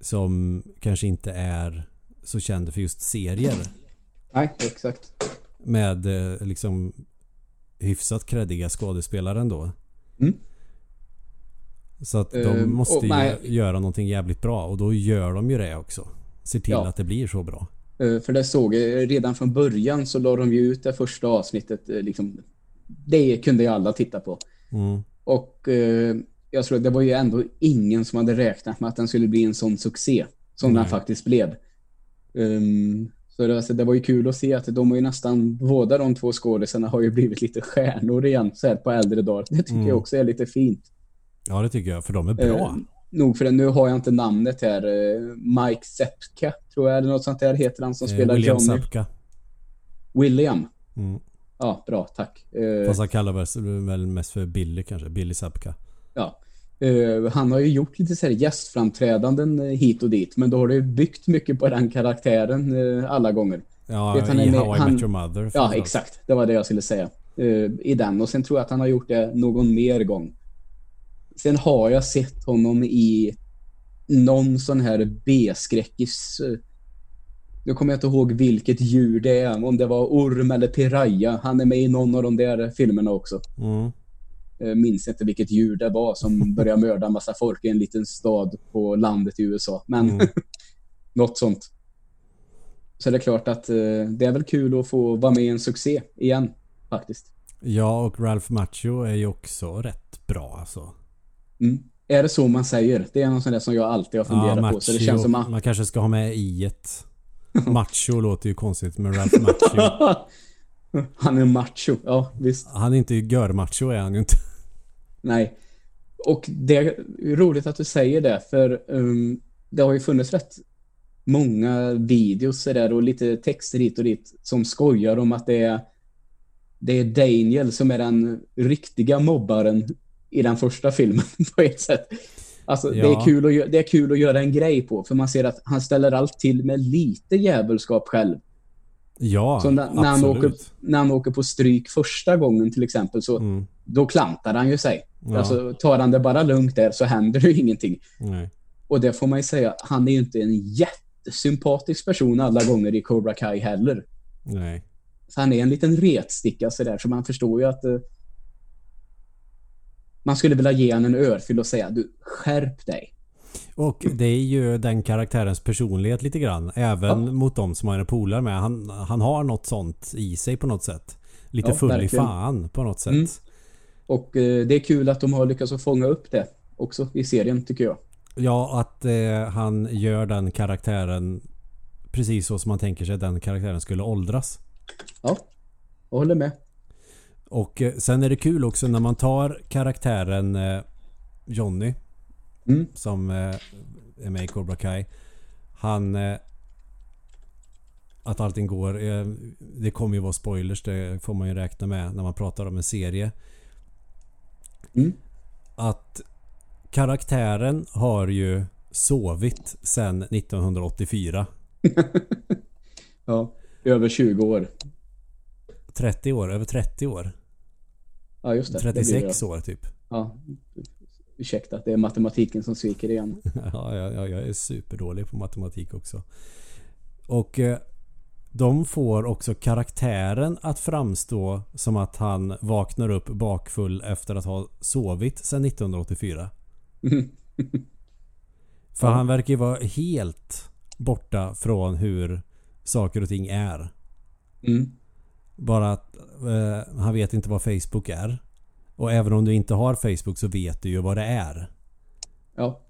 som kanske inte är så känd för just serier. Nej, exakt. Med eh, liksom hyfsat kreddiga skådespelare ändå. Mm. Så att de Ehm, måste ju nej. göra någonting jävligt bra och då gör de ju det också. Ser till Ja. att det blir så bra. Eh, För det såg jag redan från början så la de ju ut det första avsnittet. Liksom, det kunde ju alla titta på. Mm. Och jag tror att det var ju ändå ingen som hade räknat med att den skulle bli en sån succé som Nej. den faktiskt blev. Ehm, så det, alltså, det var ju kul att se att de har ju nästan, båda de två skådisarna har ju blivit lite stjärnor igen så här på äldre dagar. Det tycker Mm. jag också är lite fint. Ja det tycker jag för de är bra. Eh, nog för det, nu har jag inte namnet här. Eh, Mike Sepka tror jag, eller något sånt där heter han som Eh, spelar William Johnny. Sapka. William. Mm. Ja, bra, tack. Eh, Fast han kallar väl- väl mest för Billy kanske. Billy Sapka. Ja. Eh, han har ju gjort lite så här gästframträdanden eh, hit och dit, men då har det byggt mycket på den karaktären eh, alla gånger. Ja, Vet han i How I han- Met Your Mother. Ja, exakt. Det var det jag skulle säga. Eh, I den. Och sen tror jag att han har gjort det någon mer gång. Sen har jag sett honom i någon sån här B-skräckis. Nu kommer jag inte ihåg vilket djur det är. Om det var orm eller piraya. Han är med i någon av de där filmerna också. Mm. Jag minns inte vilket djur det var som började mörda en massa folk i en liten stad på landet i USA. Men Mm. något sånt. Så det är klart att eh, det är väl kul att få vara med i en succé igen faktiskt. Ja, och Ralph Macchio är ju också rätt bra alltså. Mm. Är det så man säger? Det är något sånt där som jag alltid har funderat på. Så det känns som att... Man kanske ska ha med i ett. Macho låter ju konstigt med Ralph Macchio. Han är macho. Ja, visst. Han är inte gör-macho är han ju inte. Nej. Och det är roligt att du säger det, för um, det har ju funnits rätt många videos där och lite texter hit och dit som skojar om att det är det är Daniel som är den riktiga mobbaren i den första filmen på ett sätt. Alltså, det, Ja. är kul att, det är kul att göra en grej på, för man ser att han ställer allt till med lite djävulskap själv. Ja, när, när, han åker, absolut. när han åker på stryk första gången till exempel, så Mm. Då klantar han ju sig. Ja. Alltså, tar han det bara lugnt där så händer det ju ingenting. Nej. Och det får man ju säga, han är ju inte en jättesympatisk person alla gånger i Cobra Kai heller. Nej. Så han är en liten retsticka sådär, så man förstår ju att eh, man skulle vilja ge honom en örfil och säga du, skärp dig. Och det är ju den karaktärens personlighet lite grann. Även Ja. mot de som han är polare med. Han, han har något sånt i sig på något sätt. Lite Ja, full i verkligen. fan på något sätt. Mm. Och eh, det är kul att de har lyckats fånga upp det också i serien, tycker jag. Ja, att eh, han gör den karaktären precis så som man tänker sig att den karaktären skulle åldras. Ja, jag håller med. Och eh, sen är det kul också när man tar karaktären eh, Johnny Mm. som eh, är med i Cobra Kai. Han... Eh, att allting går... Det kommer ju vara spoilers, det får man ju räkna med när man pratar om en serie. Mm. Att karaktären har ju sovit sedan 1984. Ja, över 20 år. 30 år, över 30 år. Ja, just det. det blir 36 det. år typ. Ja, ursäkta, det är matematiken som sviker igen. Ja, ja, ja, jag är superdålig på matematik också. Och eh, de får också karaktären att framstå som att han vaknar upp bakfull efter att ha sovit sedan 1984. För han verkar ju vara helt borta från hur saker och ting är. Mm. Bara att eh, han vet inte vad Facebook är. Och även om du inte har Facebook så vet du ju vad det är. Ja,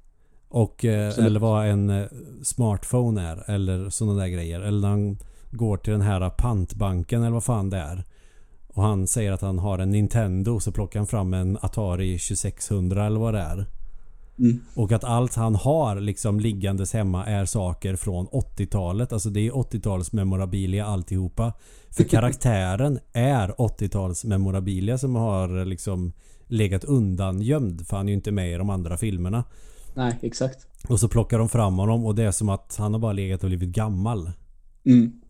Och, eh, eller vad en eh, smartphone är. Eller sådana där grejer. Eller han går till den här pantbanken eller vad fan det är. Och han säger att han har en Nintendo så plockar han fram en Atari 2600 eller vad det är. Mm. Och att allt han har liksom liggandes hemma är saker från 80-talet. Alltså det är 80-tals memorabilia alltihopa. För karaktären är 80-tals memorabilia som har liksom legat undan gömd. För han är ju inte med i de andra filmerna. Nej, exakt. Och så plockar de fram honom och det är som att han har bara legat och blivit gammal. Mm.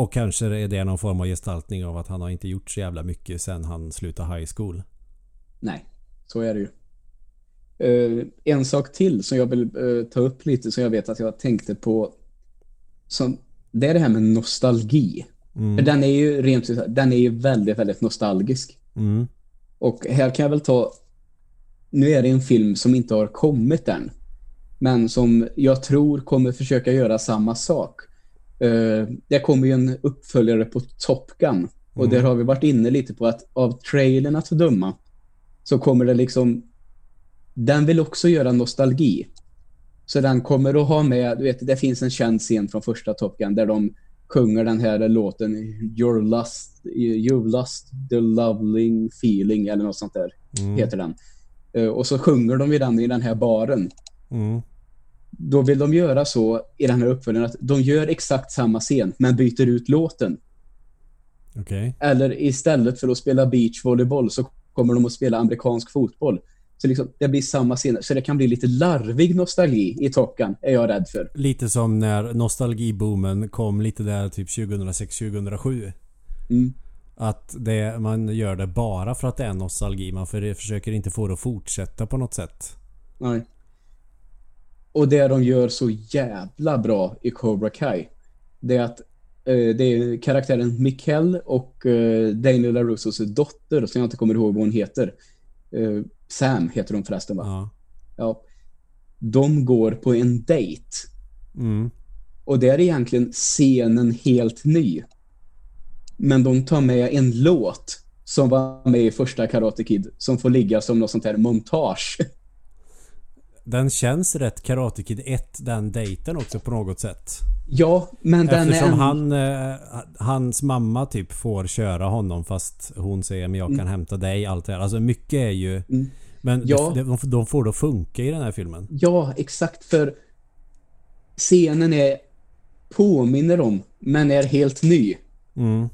Och kanske är det någon form av gestaltning av att han har inte gjort så jävla mycket sen han slutade high school. Nej, så är det ju. Eh, en sak till som jag vill eh, ta upp lite som jag vet att jag tänkte på. Som, det är det här med nostalgi. Mm. För den är ju rent den är ju väldigt, väldigt nostalgisk. Mm. Och här kan jag väl ta... Nu är det en film som inte har kommit än. Men som jag tror kommer försöka göra samma sak. Uh, det kommer ju en uppföljare på Top Gun. Och Mm. där har vi varit inne lite på att av trailern att döma så kommer det liksom... Den vill också göra nostalgi. Så den kommer att ha med, du vet, det finns en känd scen från första Top Gun där de sjunger den här låten Your lust, you lust the loving feeling eller något sånt där Mm. heter den. Eh, Och så sjunger de ju den i den här baren. Mm. Då vill de göra så i den här uppföljaren att de gör exakt samma scen men byter ut låten. Okej. Eller istället för att spela beachvolleyboll så kommer de att spela amerikansk fotboll. Så liksom, det blir samma scen. Så det kan bli lite larvig nostalgi i Top Gun, är jag rädd för. Lite som när nostalgiboomen kom lite där typ 2006-2007. Mm. Att det, man gör det bara för att det är nostalgi. Man för, försöker inte få det att fortsätta på något sätt. Nej. Och det de gör så jävla bra i Cobra Kai, det är att eh, det är karaktären Mikkel och eh, Daniel LaRussos dotter, som jag inte kommer ihåg vad hon heter. Eh, Sam heter hon förresten va? Ja. Ja. De går på en dejt. Mm. Och där är egentligen scenen helt ny. Men de tar med en låt som var med i första Karate Kid som får ligga som något sånt här montage. Den känns rätt Karate Kid 1 den dejten också på något sätt. Ja, men den är... Eftersom en- han, eh, hans mamma typ får köra honom fast hon säger men jag kan hämta dig allt det här. Alltså mycket är ju... Mm. Men Ja. de, de, de får det att funka i den här filmen. Ja, exakt. För scenen är påminner om, men är helt ny. Mm.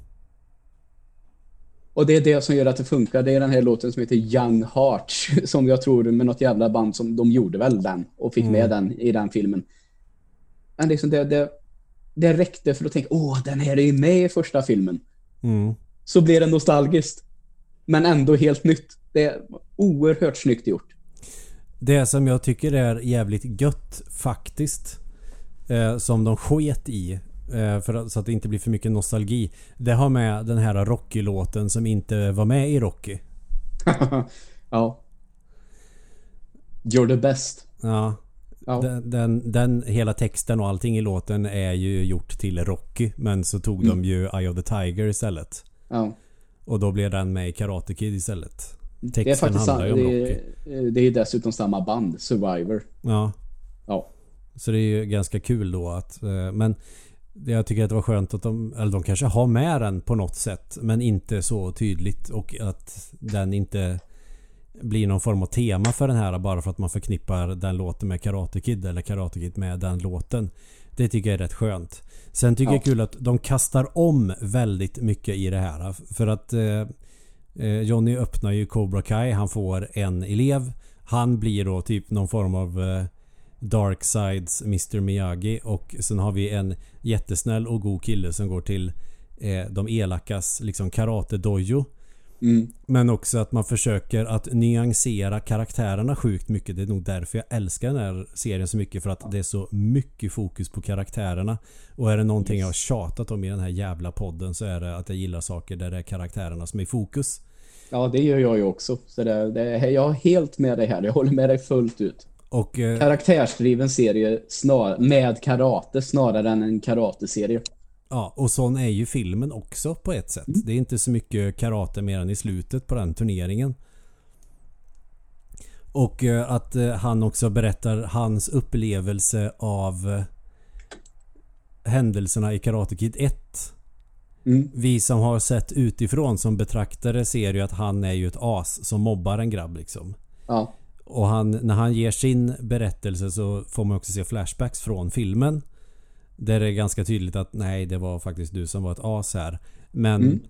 Och det är det som gör att det funkar. Det är den här låten som heter Young Hearts, som jag tror med något jävla band som de gjorde väl den och fick med den i den filmen. Men liksom det, det, det räckte för att tänka, åh, den här är ju med i första filmen. Mm. Så blir det nostalgiskt. Men ändå helt nytt. Det är oerhört snyggt gjort. Det som jag tycker är jävligt gött faktiskt. Eh, som de sket i. Eh, för att, så att det inte blir för mycket nostalgi. Det har med den här Rocky-låten som inte var med i Rocky. ja. You're the best. Ja. Ja. Den, den, den, hela texten och allting i låten är ju gjort till Rocky. Men så tog Mm. de ju Eye of the Tiger istället. ja. Och då blev den med i Karate Kid istället. Texten Det är faktiskt handlar ju om det, Rocky. är, det är dessutom samma band, Survivor. Ja. Ja. Så det är ju ganska kul då att... eh, Men det- jag tycker att det var skönt att de... Eller de kanske har med den på något sätt. Men inte så tydligt. Och att den inte blir någon form av tema för den här bara för att man förknippar den låten med Karate Kid eller Karate Kid med den låten. Det tycker jag är rätt skönt. Sen tycker Ja. jag är kul att de kastar om väldigt mycket i det här. För att eh, eh, Johnny öppnar ju Cobra Kai. Han får en elev. Han blir då typ någon form av eh, Darksides Mr Miyagi och sen har vi en jättesnäll och god kille som går till eh, de elakas liksom karate dojo. Mm. Men också att man försöker att nyansera karaktärerna sjukt mycket. Det är nog därför jag älskar den här serien så mycket. För att det är så mycket fokus på karaktärerna. Och är det någonting jag har tjatat om i den här jävla podden så är det att jag gillar saker där det är karaktärerna som är i fokus. Ja, det gör jag ju också. Så det, det, jag är helt med dig här. Jag håller med dig fullt ut. Och eh, Karaktärsdriven serie snar, med karate snarare än en karateserie. Ja, och sån är ju filmen också på ett sätt. Det är inte så mycket karate mer än i slutet på den turneringen. Och eh, att eh, han också berättar hans upplevelse av eh, händelserna i Karate Kid 1. Mm. Vi som har sett utifrån som betraktare ser ju att han är ju ett as som mobbar en grabb liksom. Ja. Och han, när han ger sin berättelse så får man också se flashbacks från filmen. Där det är ganska tydligt att nej, det var faktiskt du som var ett as här. Men Mm.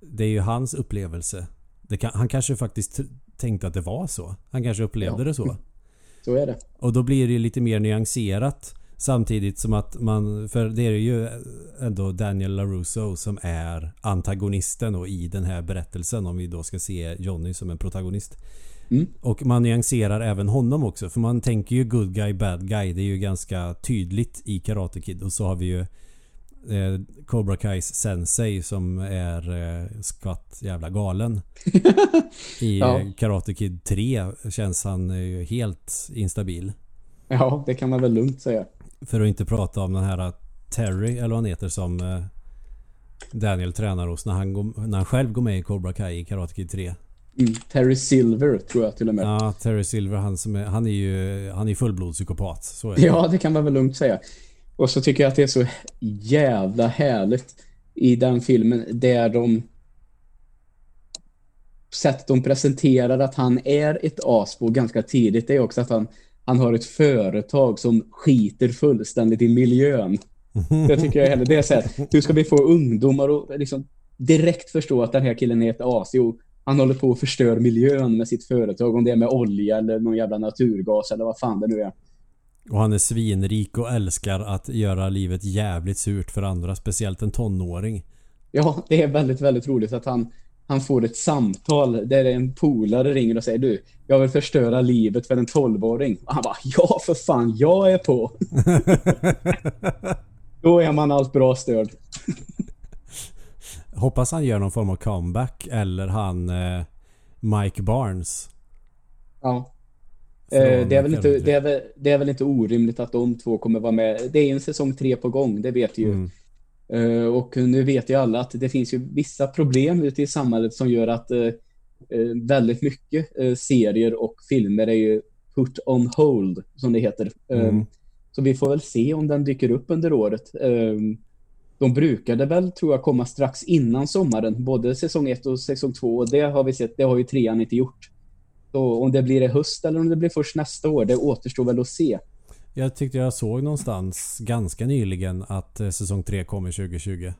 det är ju hans upplevelse. Kan, han kanske faktiskt tänkte att det var så. Han kanske upplevde Ja. det så. Så är det. Och då blir det ju lite mer nyanserat. Samtidigt som att man, för det är ju ändå Daniel LaRusso som är antagonisten då i den här berättelsen om vi då ska se Johnny som en protagonist. Mm. Och man nyanserar även honom också för man tänker ju good guy, bad guy. Det är ju ganska tydligt i Karate Kid. Och så har vi ju eh, Cobra Kais sensei som är eh, skvatt jävla galen. I Ja. eh, Karate Kid 3 känns han ju helt instabil. Ja, det kan man väl lugnt säga. För att inte prata om den här Terry eller vad han heter som eh, Daniel tränar hos när han, går, när han själv går med i Cobra Kai i Karate Kid 3. Mm. Terry Silver tror jag till och med. Ja, Terry Silver han, som är, han är ju han är fullblodspsykopat. Så är det. Ja, det kan man väl lugnt säga. Och så tycker jag att det är så jävla härligt i den filmen där de sättet de presenterar att han är ett as på ganska tidigt det är också att han, han har ett företag som skiter fullständigt i miljön. Det tycker jag härligt. Det är så här, hur ska vi få ungdomar att liksom direkt förstå att den här killen är ett as? Jo, han håller på att förstör miljön med sitt företag, om det är med olja eller någon jävla naturgas eller vad fan det nu är. Och han är svinrik och älskar att göra livet jävligt surt för andra. Speciellt en tonåring. Ja, det är väldigt, väldigt roligt att han, han får ett samtal där en polare ringer och säger du, jag vill förstöra livet för en tolvåring. Och han bara, ja för fan, jag är på. Då är man allt bra störd. Hoppas han gör någon form av comeback eller han eh, Mike Barnes. Ja. Eh, det, är väl inte, det, är väl, det är väl inte orimligt att de två kommer vara med. Det är en säsong tre på gång, det vet ju. Mm. Eh, och nu vet ju alla att det finns ju vissa problem ute i samhället som gör att eh, eh, väldigt mycket serier och filmer är ju put on hold, som det heter. Mm. Så vi får väl se om den dyker upp under året. De brukade väl, tror jag, komma strax innan sommaren, både säsong 1 och säsong 2. Och det har vi sett, det har ju trean inte gjort. Så om det blir i höst eller om det blir först nästa år, det återstår väl att se. Jag tyckte jag såg någonstans ganska nyligen att eh, säsong 3 kommer 2020.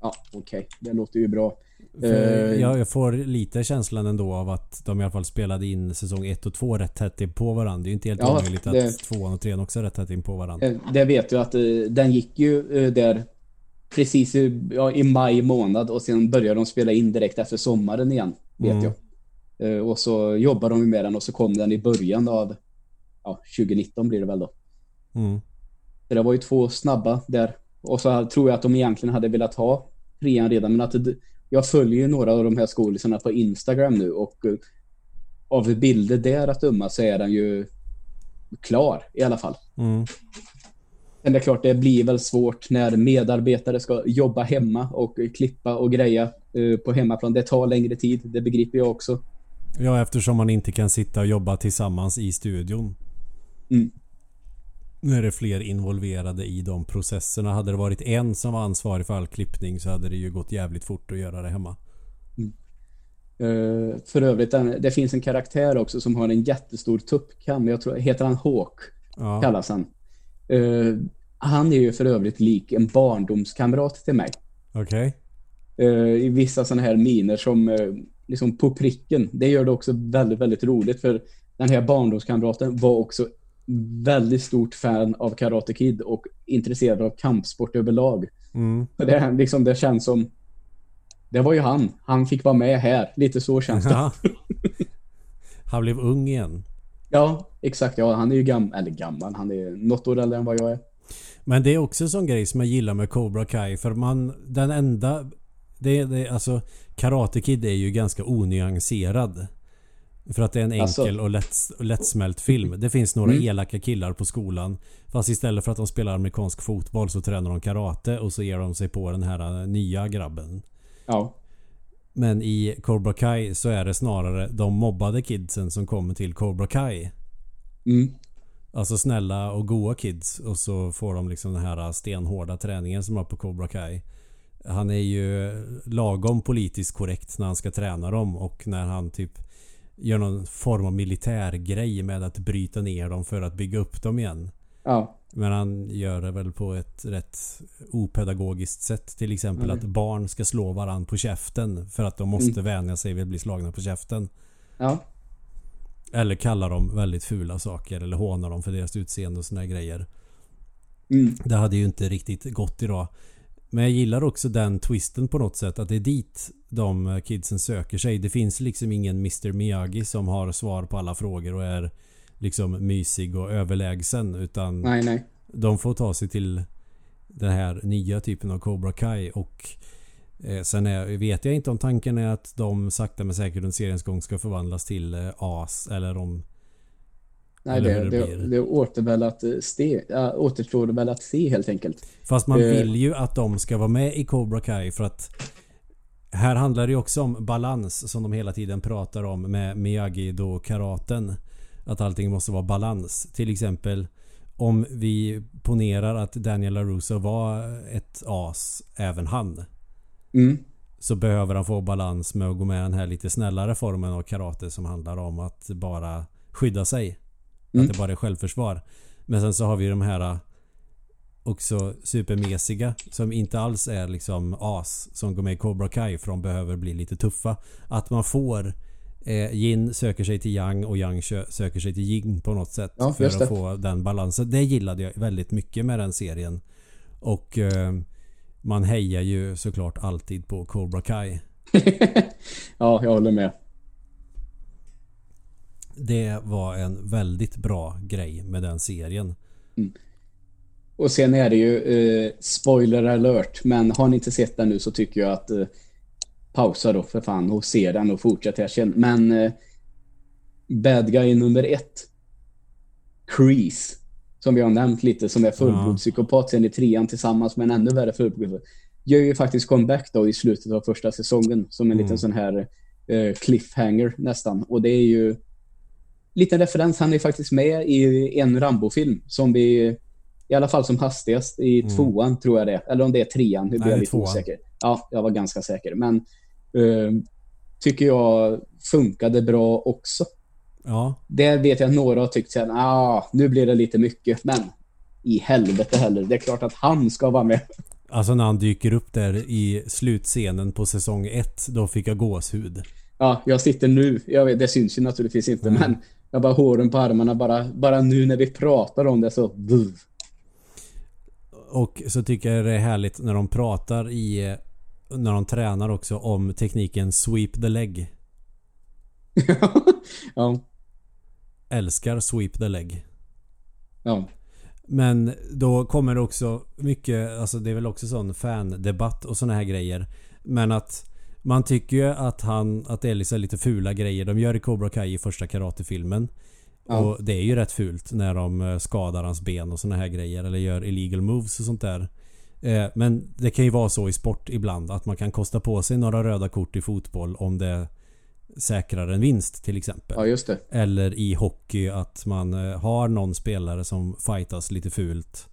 Ja, okej. Det låter ju bra. Eh, jag, får lite känslan ändå av att de i alla fall spelade in säsong 1 och 2 rätt tätt in på varandra. Det är ju inte helt Ja, omöjligt att det- tvåan och trean också är rätt tätt in på varandra. Eh, Det vet jag att den gick ju där precis i, ja, i maj månad och sen började de spela in direkt efter sommaren igen, vet Mm. jag. Och så jobbade de med den och så kom den i början av ja, 2019 blir det väl då. Mm. Så det var ju två snabba där. Och så tror jag att de egentligen hade velat ha trean redan, men att det, jag följer ju några av de här skådisarna på Instagram nu och eh, av bilder där att döma så är den ju klar i alla fall. Mm. Men det är klart, det blir väl svårt när medarbetare ska jobba hemma och klippa och greja eh, på hemmaplan. Det tar längre tid, det begriper jag också. Ja, eftersom man inte kan sitta och jobba tillsammans i studion. Mm. Nu är det fler involverade i de processerna. Hade det varit en som var ansvarig för all klippning så hade det ju gått jävligt fort att göra det hemma. Eh, för övrigt, det finns en karaktär också som har en jättestor tuppkam. Jag tror, heter han Hawk, Ja. kallas han. Eh, han är ju för övrigt lik en barndomskamrat till mig. Okej. eh, i vissa sådana här miner som eh, liksom på pricken. Det gör det också väldigt, väldigt roligt för den här barndomskamraten var också väldigt stort fan av Karate Kid och intresserad av kampsport överlag. Mm. Det, liksom, det känns som det var ju han. Han fick vara med här. Lite så känns det. Ja. Han blev ung igen. Ja, exakt. Ja, han är ju gammal. Eller gammal. Han är något år äldre än vad jag är. Men det är också en sån grej som jag gillar med Cobra Kai. För man, den enda... Det, det, alltså, Karate Kid är ju ganska onyanserad. För att det är en enkel Alltså. och lätt, och lättsmält film. Det finns några Mm. elaka killar på skolan. Fast istället för att de spelar amerikansk fotboll så tränar de karate och så ger de sig på den här eh, nya grabben. Ja. Men i Cobra Kai så är det snarare de mobbade kidsen som kommer till Cobra Kai. Mm. Alltså snälla och goa kids och så får de liksom den här stenhårda träningen som är på Cobra Kai. Han är ju lagom politiskt korrekt när han ska träna dem och när han typ gör någon form av militärgrej med att bryta ner dem för att bygga upp dem igen. Ja. Men han gör det väl på ett rätt opedagogiskt sätt. Till exempel Mm. att barn ska slå varann på käften för att de måste vänja sig vid att bli slagna på käften. Ja. Eller kalla dem väldigt fula saker eller håna dem för deras utseende och såna grejer. Mm. Det hade ju inte riktigt gått idag. Men jag gillar också den twisten på något sätt. Att det är dit de kidsen söker sig. Det finns liksom ingen Mr Miyagi som har svar på alla frågor och är liksom mysig och överlägsen. Utan Nej, nej. de får ta sig till den här nya typen av Cobra Kai och eh, sen är, vet jag inte om tanken är att de sakta men säkert under seriens gång ska förvandlas till eh, as eller om Nej, det, det det, det, åter väl att eh, ste, äh, återstår väl att se helt enkelt. Fast man Eh. vill ju att de ska vara med i Cobra Kai för att här handlar det ju också om balans som de hela tiden pratar om med Miyagi-do-karaten. Att allting måste vara balans. Till exempel om vi ponerar att Daniel LaRusso var ett as, även han. Mm. Så behöver han få balans med att gå med den här lite snällare formen av karate som handlar om att bara skydda sig. Mm. Att det bara är självförsvar. Men sen så har vi de här äh, också supermesiga som inte alls är liksom as som går med i Cobra Kai för de behöver bli lite tuffa. Att man får eh, Yin söker sig till Yang och Yang söker sig till Yin på något sätt. Ja, för att få den balansen. Det gillade jag väldigt mycket med den serien. Och eh, man hejar ju såklart alltid på Cobra Kai. ja, jag håller med. Det var en väldigt bra grej med den serien. Och sen är det ju eh, spoiler alert, men har ni inte sett den nu så tycker jag att eh, pausa då för fan och se den och fortsätt här sen. Men eh, Bad Guy nummer ett, Crease, som vi har nämnt lite, som är fullblodspsykopat sen i trean tillsammans med en ännu värre fullblod. Gör ju faktiskt comeback då i slutet av första säsongen som en Mm. liten sån här eh, cliffhanger nästan. Och det är ju liten referens. Han är faktiskt med i en Rambo-film som vi i alla fall som hastigast i Mm. tvåan tror jag det. Eller om det är trean. Nu blir jag det lite tvåan. osäker. Ja, jag var ganska säker. Men eh, tycker jag funkade bra också. Ja, Där vet jag att några har tyckt att ah, nu blir det lite mycket. Men i helvete heller. Det är klart att han ska vara med. Alltså när han dyker upp där i slutscenen på säsong 1 Då fick jag gåshud. Ja, jag sitter nu. Jag vet, det syns ju naturligtvis inte, Mm. men jag bara håren på armarna bara, bara nu när vi pratar om det så... Och så tycker jag det är härligt när de pratar i När de tränar också om tekniken sweep the leg. ja, Älskar sweep the leg. ja. Men då kommer det också mycket, alltså det är väl också sån fan-debatt och såna här grejer. Men att man tycker ju att han, att det är liksom lite fula grejer de gör i Cobra Kai i första karatefilmen. Ja. Och det är ju rätt fult när de eh, skadar hans ben och såna här grejer eller gör illegal moves och sånt där. Eh, Men det kan ju vara så i sport ibland att man kan kosta på sig några röda kort i fotboll om det säkrar en vinst till exempel. ja, just det. Eller i hockey att man eh, har någon spelare som fightas lite fult.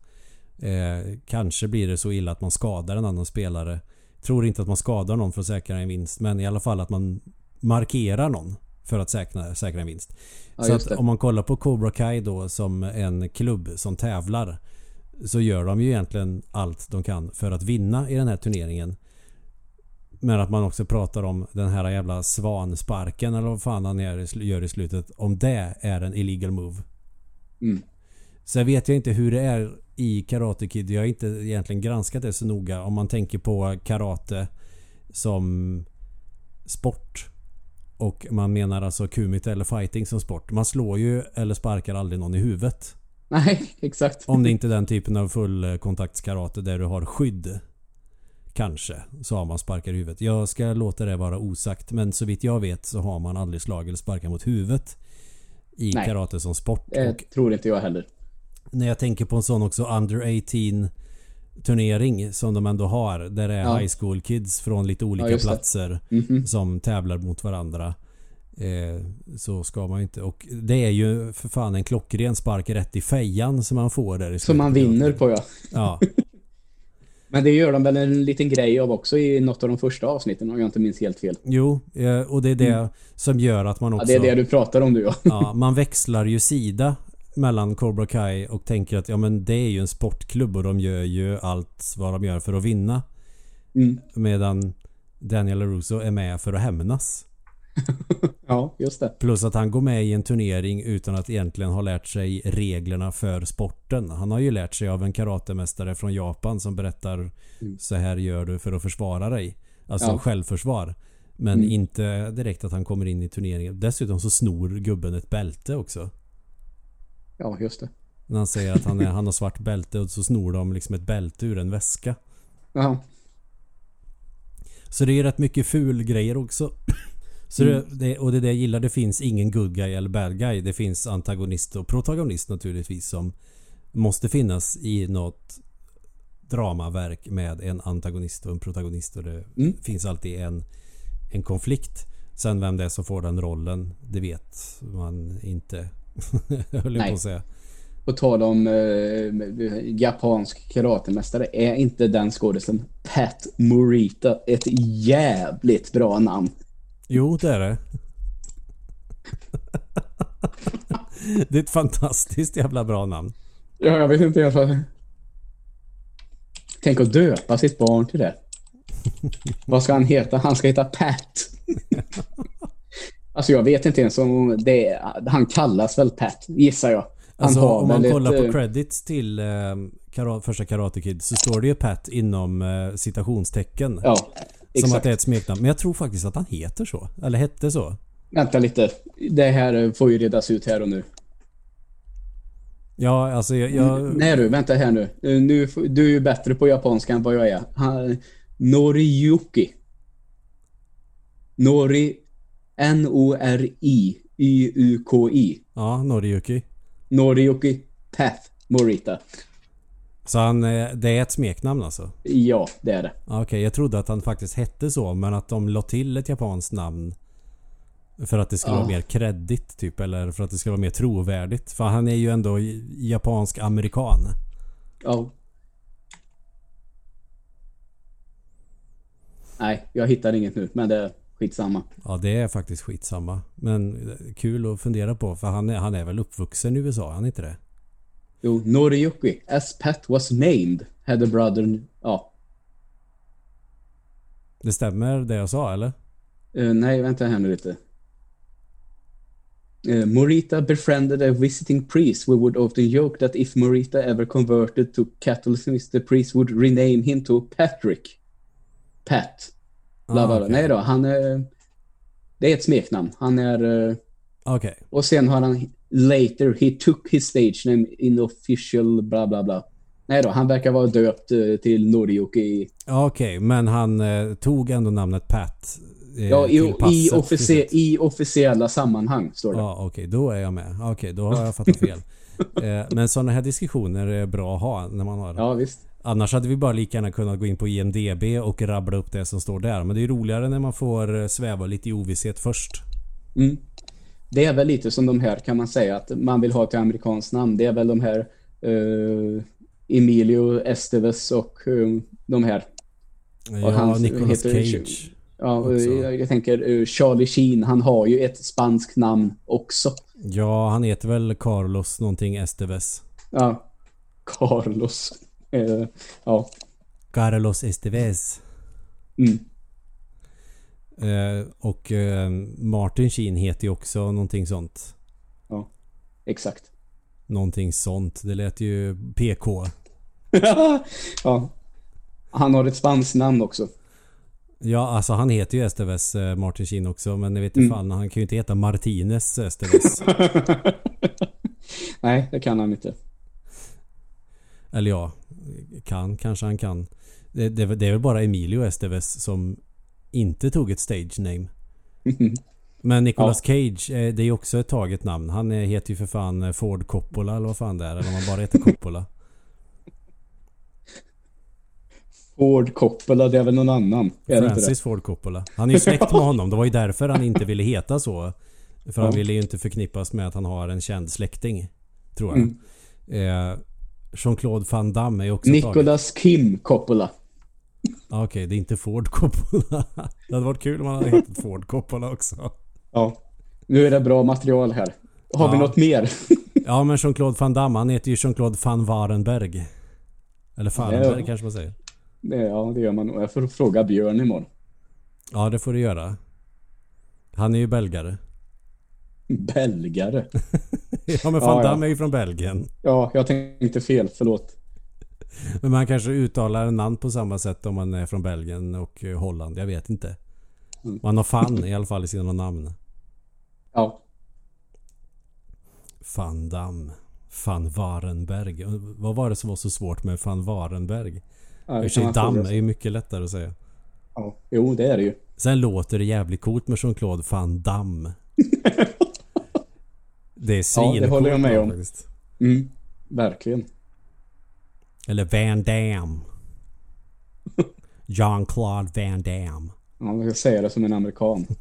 Eh, kanske blir det så illa att man skadar en annan spelare. Tror inte att man skadar någon för att säkra en vinst. Men i alla fall att man markerar någon för att säkra, säkra en vinst. Ja, så att det. om man kollar på Cobra Kai då som en klubb som tävlar. Så gör de ju egentligen allt de kan för att vinna i den här turneringen. Men att man också pratar om den här jävla svansparken eller vad fan han gör i slutet. Om det är en illegal move. Mm. Sen vet jag inte hur det är i Karate Kid. Jag har inte egentligen granskat det så noga. Om man tänker på karate som sport. Och man menar alltså kumite eller fighting som sport. Man slår ju eller sparkar aldrig någon i huvudet. Nej, exakt. Om det inte är den typen av fullkontaktskarate där du har skydd. Kanske så har man sparkar i huvudet. Jag ska låta det vara osagt. Men så vitt jag vet så har man aldrig slag eller sparkar mot huvudet. I Nej. karate som sport. Det Och tror inte jag heller. När jag tänker på en sån också under 18 turnering som de ändå har. Där det är Ja. high school kids från lite olika Ja, platser Mhm. som tävlar mot varandra. Eh, så ska man ju inte. Och det är ju för fan en klockren spark rätt i fejan som man får där i Som man vinner på ja. Ja. Men det gör de väl en liten grej av också i något av de första avsnitten om jag inte minns helt fel. Jo, eh, och det är det som gör att man Mm. Ja, också... det är det du pratar om du ja. Ja, man växlar ju sida mellan Cobra Kai och tänker att ja men det är ju en sportklubb och de gör ju allt vad de gör för att vinna. Mm. Medan Daniel LaRusso är med för att hämnas. Ja, just det. Plus att han går med i en turnering utan att egentligen ha lärt sig reglerna för sporten. Han har ju lärt sig av en karatemästare från Japan som berättar så här gör du för att försvara dig. Alltså Ja. självförsvar. Men Mm. inte direkt att han kommer in i turneringen. Dessutom så snor gubben ett bälte också. Ja, just det. När han säger att han, är, han har svart bälte och så snor de liksom ett bälte ur en väska. Ja, Så det är rätt mycket ful grejer också. Så det, det, och det är det jag gillar. Det finns ingen good guy eller bad guy. Det finns antagonist och protagonist naturligtvis som måste finnas i något dramaverk med en antagonist och en protagonist. Och det Mm. finns alltid en, en konflikt. Sen vem det är som får den rollen, det vet man inte. Höll jag på att säga. På tal om eh, japansk karatemästare, är inte den skådisen Pat Morita ett jävligt bra namn? Jo, det är det. det är ett fantastiskt jävla bra namn. Ja, jag vet inte i alla fall. Tänk att döpa sitt barn till det. Vad ska han heta? Han ska heta Pat. Alltså jag vet inte ens om det är, Han kallas väl Pat, gissar jag. Han Alltså om man kollar på eh, credits till eh, kara- första Karate Kid så står det ju Pat inom eh, citationstecken. Ja, som exakt. att det är ett smeknamn. Men jag tror faktiskt att han heter så. Eller hette så. Vänta lite. Det här eh, får ju redas ut här och nu. Ja, alltså jag... jag Nej du, vänta här nu. Eh, nu. Du är ju bättre på japanska än vad jag är. Han, Noriyuki. Nori... N-O-R-I. Y-U-K-I. ja, Noriyuki. Noriyuki Path Morita. Så han, eh, det är ett smeknamn alltså? Ja, det är det. Okej, jag trodde att han faktiskt hette så men att de la till ett japanskt namn för att det skulle Ja. vara mer kreddigt typ eller för att det skulle vara mer trovärdigt. För han är ju ändå japansk amerikan. Ja. Nej, jag hittar inget nu, men det skitsamma. Ja, det är faktiskt skitsamma. Men kul att fundera på för han är, han är väl uppvuxen i USA, han är inte det? Jo, Noriyuki, as Pat was named, had a brother... Ja. Det stämmer det jag sa eller? Eh, nej, vänta här nu lite. Uh, Morita befriended a visiting priest. We would often joke that if Morita ever converted to Catholicism, the priest would rename him to Patrick. Pat. Bla, bla, bla. Ah, okej. Nej då, han är... Det är ett smeknamn. Han är... eh, Okej. och sen har han later, he took his stage name in official bla bla bla. Nej då, han verkar vara döpt eh, till Noriyuki i, Ja, Okej, men han eh, tog ändå namnet Pat. Eh, ja, i, i, officie, i officiella sammanhang, står det. Ja, okej, då är jag med. Okej, då har jag fattat fel. eh, men sådana här diskussioner är bra att ha när man har Ja, visst. Annars hade vi bara lika gärna kunnat gå in på IMDB och rabbla upp det som står där. Men det är roligare när man får eh, sväva lite i ovisshet först. Mm. Det är väl lite som de här kan man säga att man vill ha ett amerikanskt namn. Det är väl de här eh, Emilio Estevez och eh, de här. Ja, han Nicolas heter- Cage. Ja, jag, jag tänker eh, Charlie Sheen, han har ju ett spanskt namn också. Ja, han heter väl Carlos någonting Esteves. Ja, Carlos. Eh, ja. Carlos Esteves. Mm. Eh, och eh, Martin Sheen heter ju också någonting sånt. Exakt. Någonting sånt. Det lät ju PK. ja. Han har ett spanskt namn också. Ja, alltså han heter ju Esteves, eh, Martin Sheen också. Men jag vet Mm. fan, han kan ju inte heta Martinez Esteves. Nej, det kan han inte. Eller ja, kan kanske han kan. Det, det, det är väl bara Emilio Esteves som inte tog ett stage name. Men Nicolas Cage, eh, det är ju också ett taget namn. Han heter ju för fan eh, Ford Coppola eller vad fan det är. Eller om han bara heter Coppola. Ford Coppola, det är väl någon annan? Är det Francis Ford Coppola. Han är ju släkt med honom. Det var ju därför han inte ville heta så. För han Ja. ville ju inte förknippas med att han har en känd släkting. Tror jag. Mm. Eh, Jean-Claude Van Damme är också taget. Nicholas Kim Coppola. Okej, det är inte Ford Coppola. Det hade varit kul om han hade hetat Ford Coppola också. Ja. Nu är det bra material här. Har vi Ja. något mer? Ja, men Jean-Claude Van Damme, han heter ju Jean-Claude van Warenberg. Eller Varenberg Ja. kanske man säger. Ja, det gör man nog. Jag får fråga Björn imorgon. Ja, det får du göra. Han är ju belgare. Belgare. Ja, men Van ja. Damme är ju från Belgien. Ja, jag tänkte fel. Förlåt. Men man kanske uttalar namn på samma sätt om man är från Belgien och eh, Holland. Jag vet inte. Mm. Man har fan i alla fall i sina namn. Ja. Van Damme. Van Warenberg. Vad var det som var så svårt med Van Warenberg? ja I sig Damm är ju mycket lättare att säga. Ja. Jo, det är det ju. Sen låter det jävligt coolt med Jean-Claude Van Damme. Det är Ja, svincoolt. det håller jag med om. faktiskt. Mm. Verkligen. Eller Van Damme. Jean-Claude Van Damme. Ja, jag säger det som en amerikan.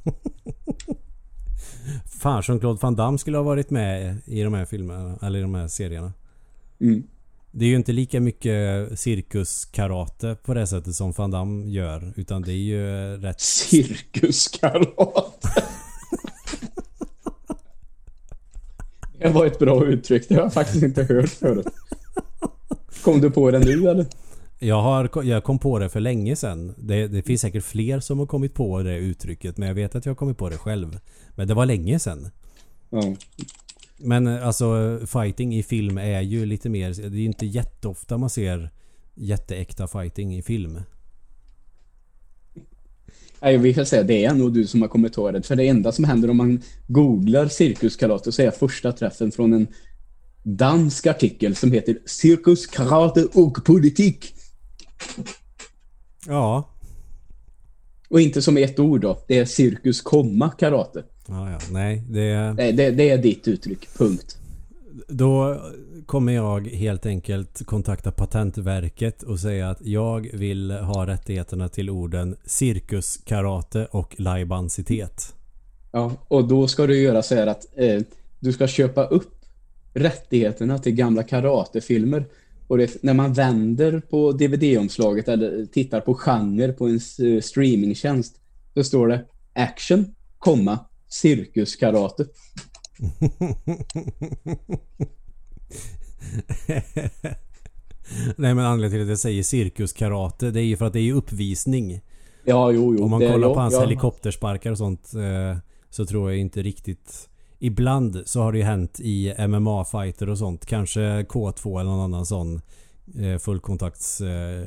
Fan, Jean-Claude Van Damme skulle ha varit med i de här filmerna. Eller i de här serierna. Mm. Det är ju inte lika mycket cirkuskarate på det sättet som Van Damme gör. Utan det är ju eh, rätt... Cirkuskarat. Det var ett bra uttryck. Det har jag faktiskt inte hört förut. Kom du på det nu eller? Jag, har, jag kom på det för länge sedan. Det, det finns säkert fler som har kommit på det uttrycket. Men jag vet att jag har kommit på det själv. Men det var länge sedan. Ja. Men eh, alltså fighting i film är ju lite mer... Det är ju inte jätteofta man ser jätteäkta fighting i film. Nej, vi kan säga det är nog du som har kommentarer. För det enda som händer om man googlar cirkuskarate så är första träffen från en dansk artikel som heter Cirkus, karate och politik. Ja. Och inte som ett ord då. Det är cirkus, komma, karate. Ja, ja. Nej, det... Nej, det, det är ditt uttryck. Punkt. Då kommer jag helt enkelt kontakta Patentverket och säga att jag vill ha rättigheterna till orden cirkus, karate och lajbansitet. Ja, och då ska du göra så här att eh, du ska köpa upp rättigheterna till gamla karatefilmer. Och det, när man vänder på DVD-omslaget eller tittar på genre på en eh, streamingtjänst så står det action, komma, cirkuskarate. Nej men anledningen till att jag säger cirkuskarate det är ju för att det är ju uppvisning. Ja, jo, jo. Om man det- kollar på hans ja. helikoptersparkar och sånt eh, så tror jag inte riktigt... Ibland så har det ju hänt i MMA-fighter och sånt. Kanske K2 eller någon annan sån eh, fullkontakts eh.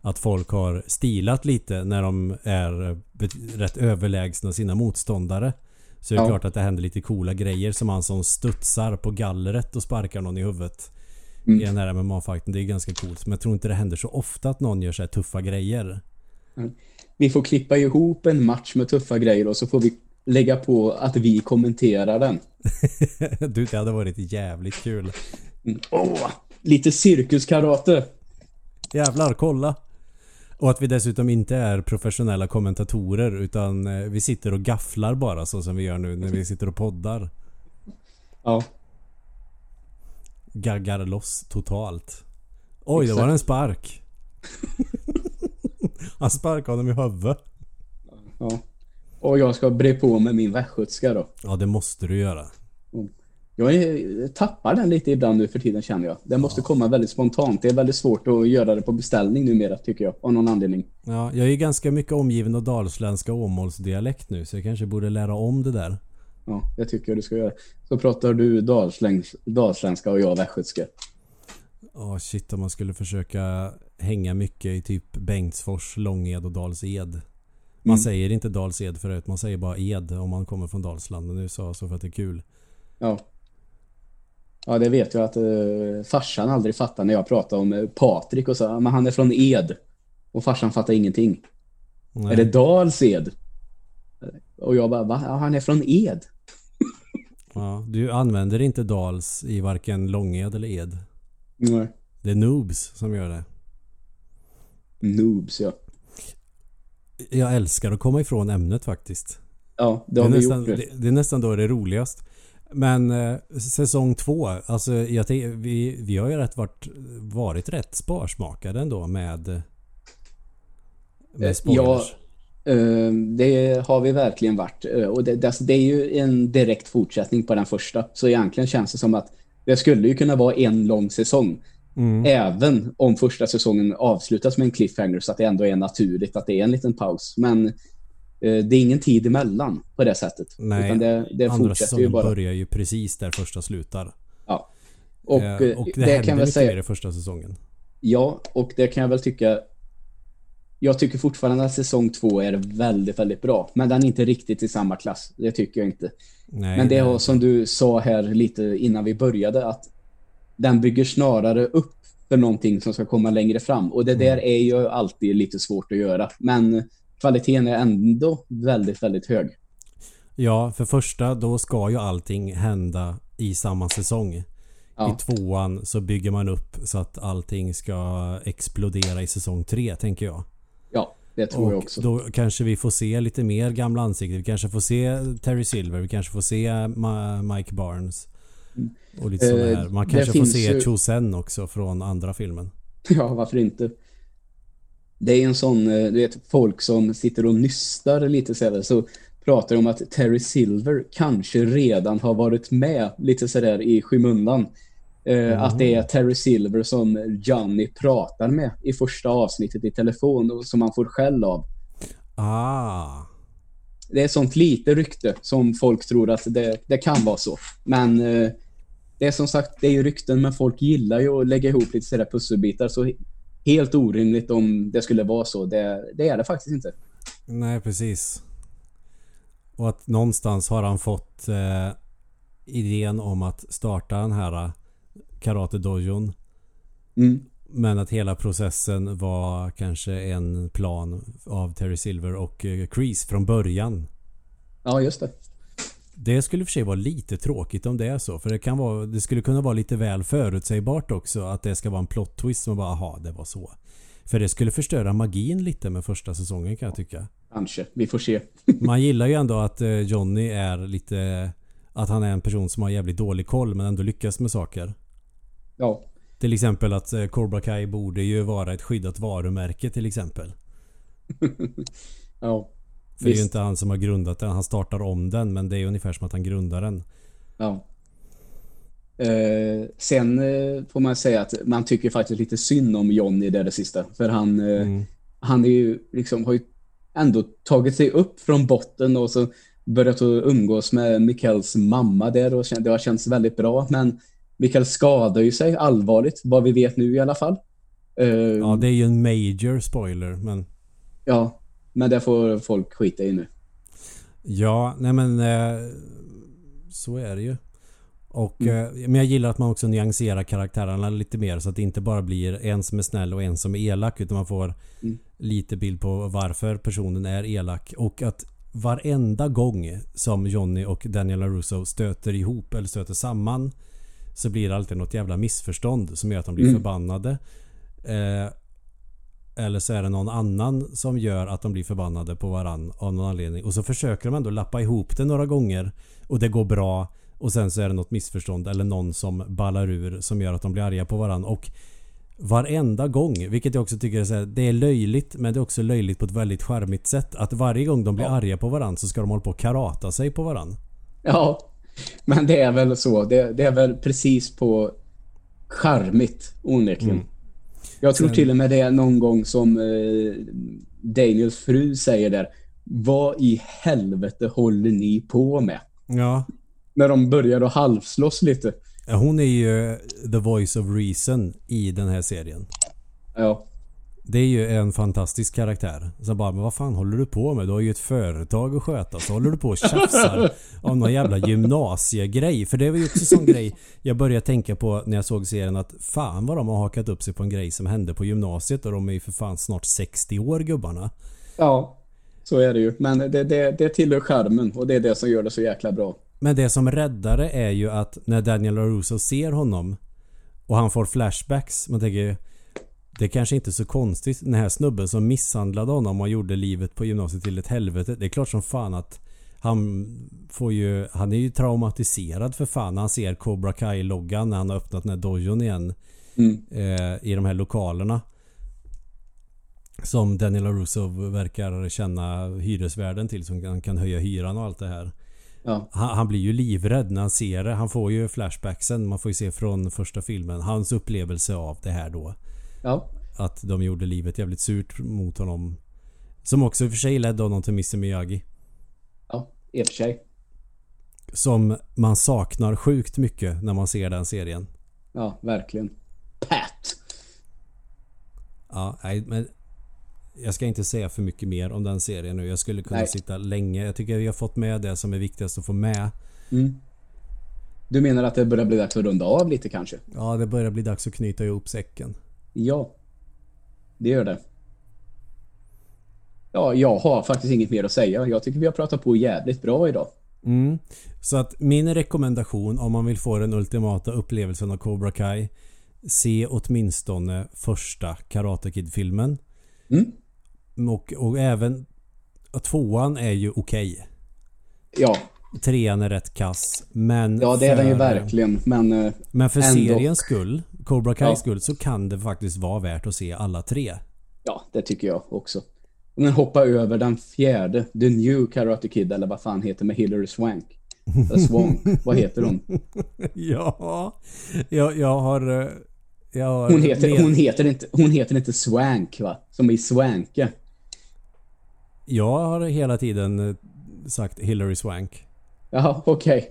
Att folk har stilat lite när de är bet- rätt överlägsna sina motståndare. Så det är Ja. klart att det händer lite coola grejer som han som studsar på gallret och sparkar någon i huvudet. Mm. I den här MMA-fighten. Det är ganska coolt. Men jag tror inte det händer så ofta att någon gör så här tuffa grejer. Vi får klippa ihop en match med tuffa grejer och så får vi lägga på att vi kommenterar den. du, det hade varit jävligt kul. Mm. Åh, lite cirkuskarate. Jävlar, kolla! Och att vi dessutom inte är professionella kommentatorer utan eh, vi sitter och gafflar bara så som vi gör nu när vi sitter och poddar. Ja, Gaggar loss totalt. Oj, det Exakt. var en spark. Han sparkade honom i huvudet. ja. Och jag ska bre på med min västgötska då. Ja, det måste du göra. Jag är, tappar den lite ibland nu för tiden känner jag. Den måste komma väldigt spontant. Det är väldigt svårt att göra det på beställning numera tycker jag. Av någon anledning. Ja, jag är ju ganska mycket omgiven av dalsländska åmålsdialekt nu så jag kanske borde lära om det där. Ja, det tycker jag du ska göra. Så pratar du dalsläng- dalsländska och jag västgötska. Ja, shit om man skulle försöka hänga mycket i typ Bengtsfors, Långed och Dals-Ed. Man Mm. säger inte Dals-Ed förut, man säger bara Ed om man kommer från Dalsland. Men nu sa jag så för att det är kul. Ja. Ja, det vet jag att uh, farsan aldrig fattar när jag pratar om uh, Patrik och så. Men han är från Ed. Och farsan fattar ingenting. Nej. Är det Dals-Ed? Och jag bara, va? Ja, han är från Ed. Ja, du använder inte Dals i varken Långed eller Ed. Nej. Det är noobs som gör det. Noobs, ja. Jag älskar att komma ifrån ämnet faktiskt. Ja, det Det har är, vi nästan, gjort. det, det är nästan då det är roligast. Men eh, säsong två, alltså jag, tänk- vi, vi har ju rätt varit, varit rätt sparsmakade ändå med, Eh, med spoilers. Eh, Det har vi verkligen varit. Eh, Och det, det, det är ju en direkt fortsättning på den första. Så egentligen känns det som att det skulle ju kunna vara en lång säsong. Mm. Även om första säsongen avslutas med en cliffhanger så att det ändå är naturligt att det är en liten paus. Men eh, det är ingen tid emellan på det sättet. Nej, Utan det, det Andra fortsätter ju säsongen bara. börjar ju precis där första slutar. Ja. Och, Eh, eh, och det, det, händer kan mycket säga. mer i första säsongen. Ja, och det kan jag väl tycka. Jag tycker fortfarande att säsong två är väldigt, väldigt bra. Men den är inte riktigt i samma klass. Det tycker jag inte. Nej, Men det har, som du sa här lite innan vi började, att den bygger snarare upp för någonting som ska komma längre fram. Och det Mm. där är ju alltid lite svårt att göra. Men kvaliteten är ändå väldigt, väldigt hög. Ja, för första då ska ju allting hända i samma säsong. Ja, I tvåan så bygger man upp så att allting ska explodera i säsong tre, tänker jag. ja det tror jag Och också. då kanske vi får se lite mer gamla ansikten. Vi kanske får se Terry Silver, vi kanske får se Ma- Mike Barnes. Och lite sådana Eh, här. Man kanske får se ju- Chosen också från andra filmen. Ja, varför inte? Det är en sån, eh, du vet, folk som sitter och nystar lite sådär, så pratar om att Terry Silver kanske redan har varit med lite sådär i skymundan. Eh, Att det är Terry Silver som Johnny pratar med i första avsnittet i telefon och som man får skäll av. Ah. Det är sånt lite rykte som folk tror att det, det kan vara så. Men eh, det är som sagt, det är ju rykten, men folk gillar ju att lägga ihop lite sådär pusselbitar. Så helt orimligt om det skulle vara så. Det, det är det faktiskt inte. Nej, precis. Och att någonstans har han fått eh, idén om att starta den här eh, karate dojon. Mm. Men att hela processen var kanske en plan av Terry Silver och eh, Kreese från början. Ja, just det. Det skulle för sig vara lite tråkigt om det är så. För det, kan vara, det skulle kunna vara lite väl förutsägbart också. Att det ska vara en plot twist som bara aha, det var så. För det skulle förstöra magin lite med första säsongen kan jag tycka. Kanske. Vi får se. Man gillar ju ändå att eh, Johnny är lite... Att han är en person som har jävligt dålig koll men ändå lyckas med saker. Ja, Till exempel att eh, Cobra Kai borde ju vara ett skyddat varumärke till exempel. ja. För det är ju Visst. inte han som har grundat den. Han startar om den men det är ungefär som att han grundar den. Ja. Eh, sen eh, får man säga att man tycker faktiskt lite synd om Johnny där det sista. För han, eh, Mm. han är ju liksom, har ju ändå tagit sig upp från botten och så börjat att umgås med Mikaels mamma där och det har känts väldigt bra. Men Mikael skadar ju sig allvarligt, vad vi vet nu i alla fall. Eh, Ja det är ju en major spoiler men... ja, men det får folk skita i nu. Ja, nej men eh, så är det ju. Och, Mm. eh, men jag gillar att man också nyanserar karaktärerna lite mer så att det inte bara blir en som är snäll och en som är elak utan man får Mm. lite bild på varför personen är elak och att varenda gång som Johnny och Daniel LaRusso stöter ihop eller stöter samman så blir det alltid något jävla missförstånd som gör att de blir Mm. förbannade. Eh, eller så är det någon annan som gör att de blir förbannade på varann av någon anledning. Och så försöker de ändå lappa ihop det några gånger. Och det går bra. Och sen så är det något missförstånd eller någon som ballar ur som gör att de blir arga på varann. Och varenda gång, vilket jag också tycker är så här, det är löjligt men det är också löjligt på ett väldigt charmigt sätt. Att varje gång de blir Ja. arga på varann så ska de hålla på och karata sig på varann. Ja, men det är väl så. Det, det är väl precis på charmigt, onekligen. Mm. Jag tror till och med det är någon gång som eh, Daniels fru säger där. Vad i helvete håller ni på med? Ja. När de börjar att halvslåss lite. Hon är ju the voice of reason i den här serien. Ja, Det är ju en fantastisk karaktär. Så bara, men vad fan håller du på med? Du har ju ett företag att sköta. Så håller du på och tjafsar om någon jävla gymnasiegrej. För det var ju också sån grej jag började tänka på när jag såg serien att fan vad de har hakat upp sig på en grej som hände på gymnasiet och de är ju för fan snart 60 år gubbarna. ja. Så är det ju. Men det, det, det tillhör charmen och det är det som gör det så jäkla bra. Men det som räddar det är ju att när Daniel LaRusso ser honom och han får flashbacks. Man tänker det kanske inte är så konstigt. Den här snubben som misshandlade honom och gjorde livet på gymnasiet till ett helvete. Det är klart som fan att han får ju... Han är ju traumatiserad för fan han ser Cobra Kai-loggan när han har öppnat den här dojon igen. Mm. Eh, I de här lokalerna. Som Daniel LaRusso verkar känna hyresvärden till som kan, kan höja hyran och allt det här. Ja. Han, han blir ju livrädd när han ser det. Han får ju flashbacksen. Man får ju se från första filmen. Hans upplevelse av det här då. Ja. Att de gjorde livet jävligt surt mot honom. Som också i och för sig ledde honom till Mr Miyagi. Ja, i och för sig. Som man saknar sjukt mycket när man ser den serien. Ja, verkligen. Pat! Ja, nej, men jag ska inte säga för mycket mer om den serien nu. Jag skulle kunna Nej. sitta länge. Jag tycker vi har fått med det som är viktigast att få med. Mm. Du menar att det börjar bli dags att runda av lite kanske? Ja, det börjar bli dags att knyta ihop säcken. Ja. Det gör det. Ja, jag har faktiskt inget mer att säga. Jag tycker vi har pratat på jävligt bra idag. Mm. Så att min rekommendation om man vill få den ultimata upplevelsen av Cobra Kai Se åtminstone första Karate Kid-filmen. Mm. Och, och även Tvåan är ju okej. Ja, Trean är rätt kass. Men ja det är den ju för- verkligen. Men eh, Men för Ändå. seriens skull, Cobra Kais Ja. skull, så kan det faktiskt vara värt att se alla tre. ja, det tycker jag också. Men hoppa över den fjärde, The New Karate Kid, eller vad fan heter med Hillary Swank. Swank, vad heter hon? ja, jag, jag har... eh, Jag har Hon heter, med- hon heter, inte, hon heter inte Swank va? Som i Swanke. Jag har hela tiden eh, sagt Hillary Swank. Jaha, okej.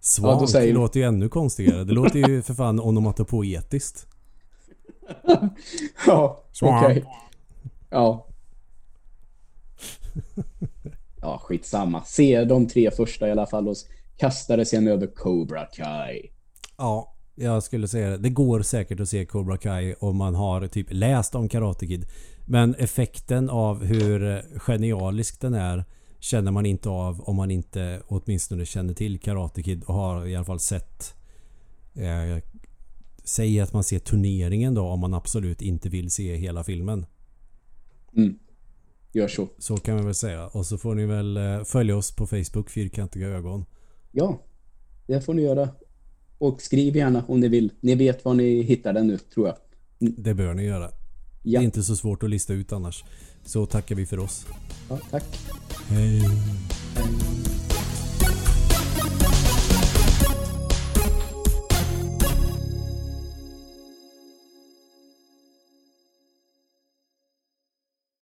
Swank då säger- låter ju ännu konstigare. Det låter ju för fan onomatopoetiskt. Ja, okej. Ja. Ja, skitsamma. Se de tre första i alla fall och kasta det sen över Cobra Kai. Ja, jag skulle säga det. Det går säkert att se Cobra Kai om man har typ läst om Karate Kid. Men effekten av hur genialisk den är känner man inte av om man inte åtminstone känner till Karate Kid och har i alla fall sett eh, Säg att man ser turneringen då om man absolut inte vill se hela filmen. Mm. Gör så. Så kan man väl säga. Och så får ni väl eh, följa oss på Facebook, Fyrkantiga ögon. Ja, det får ni göra. Och skriv gärna om ni vill. Ni vet var ni hittar den nu, tror jag. Det bör ni göra. Det Ja, är inte så svårt att lista ut annars. Så tackar vi för oss. ja tack. Hej. Hej.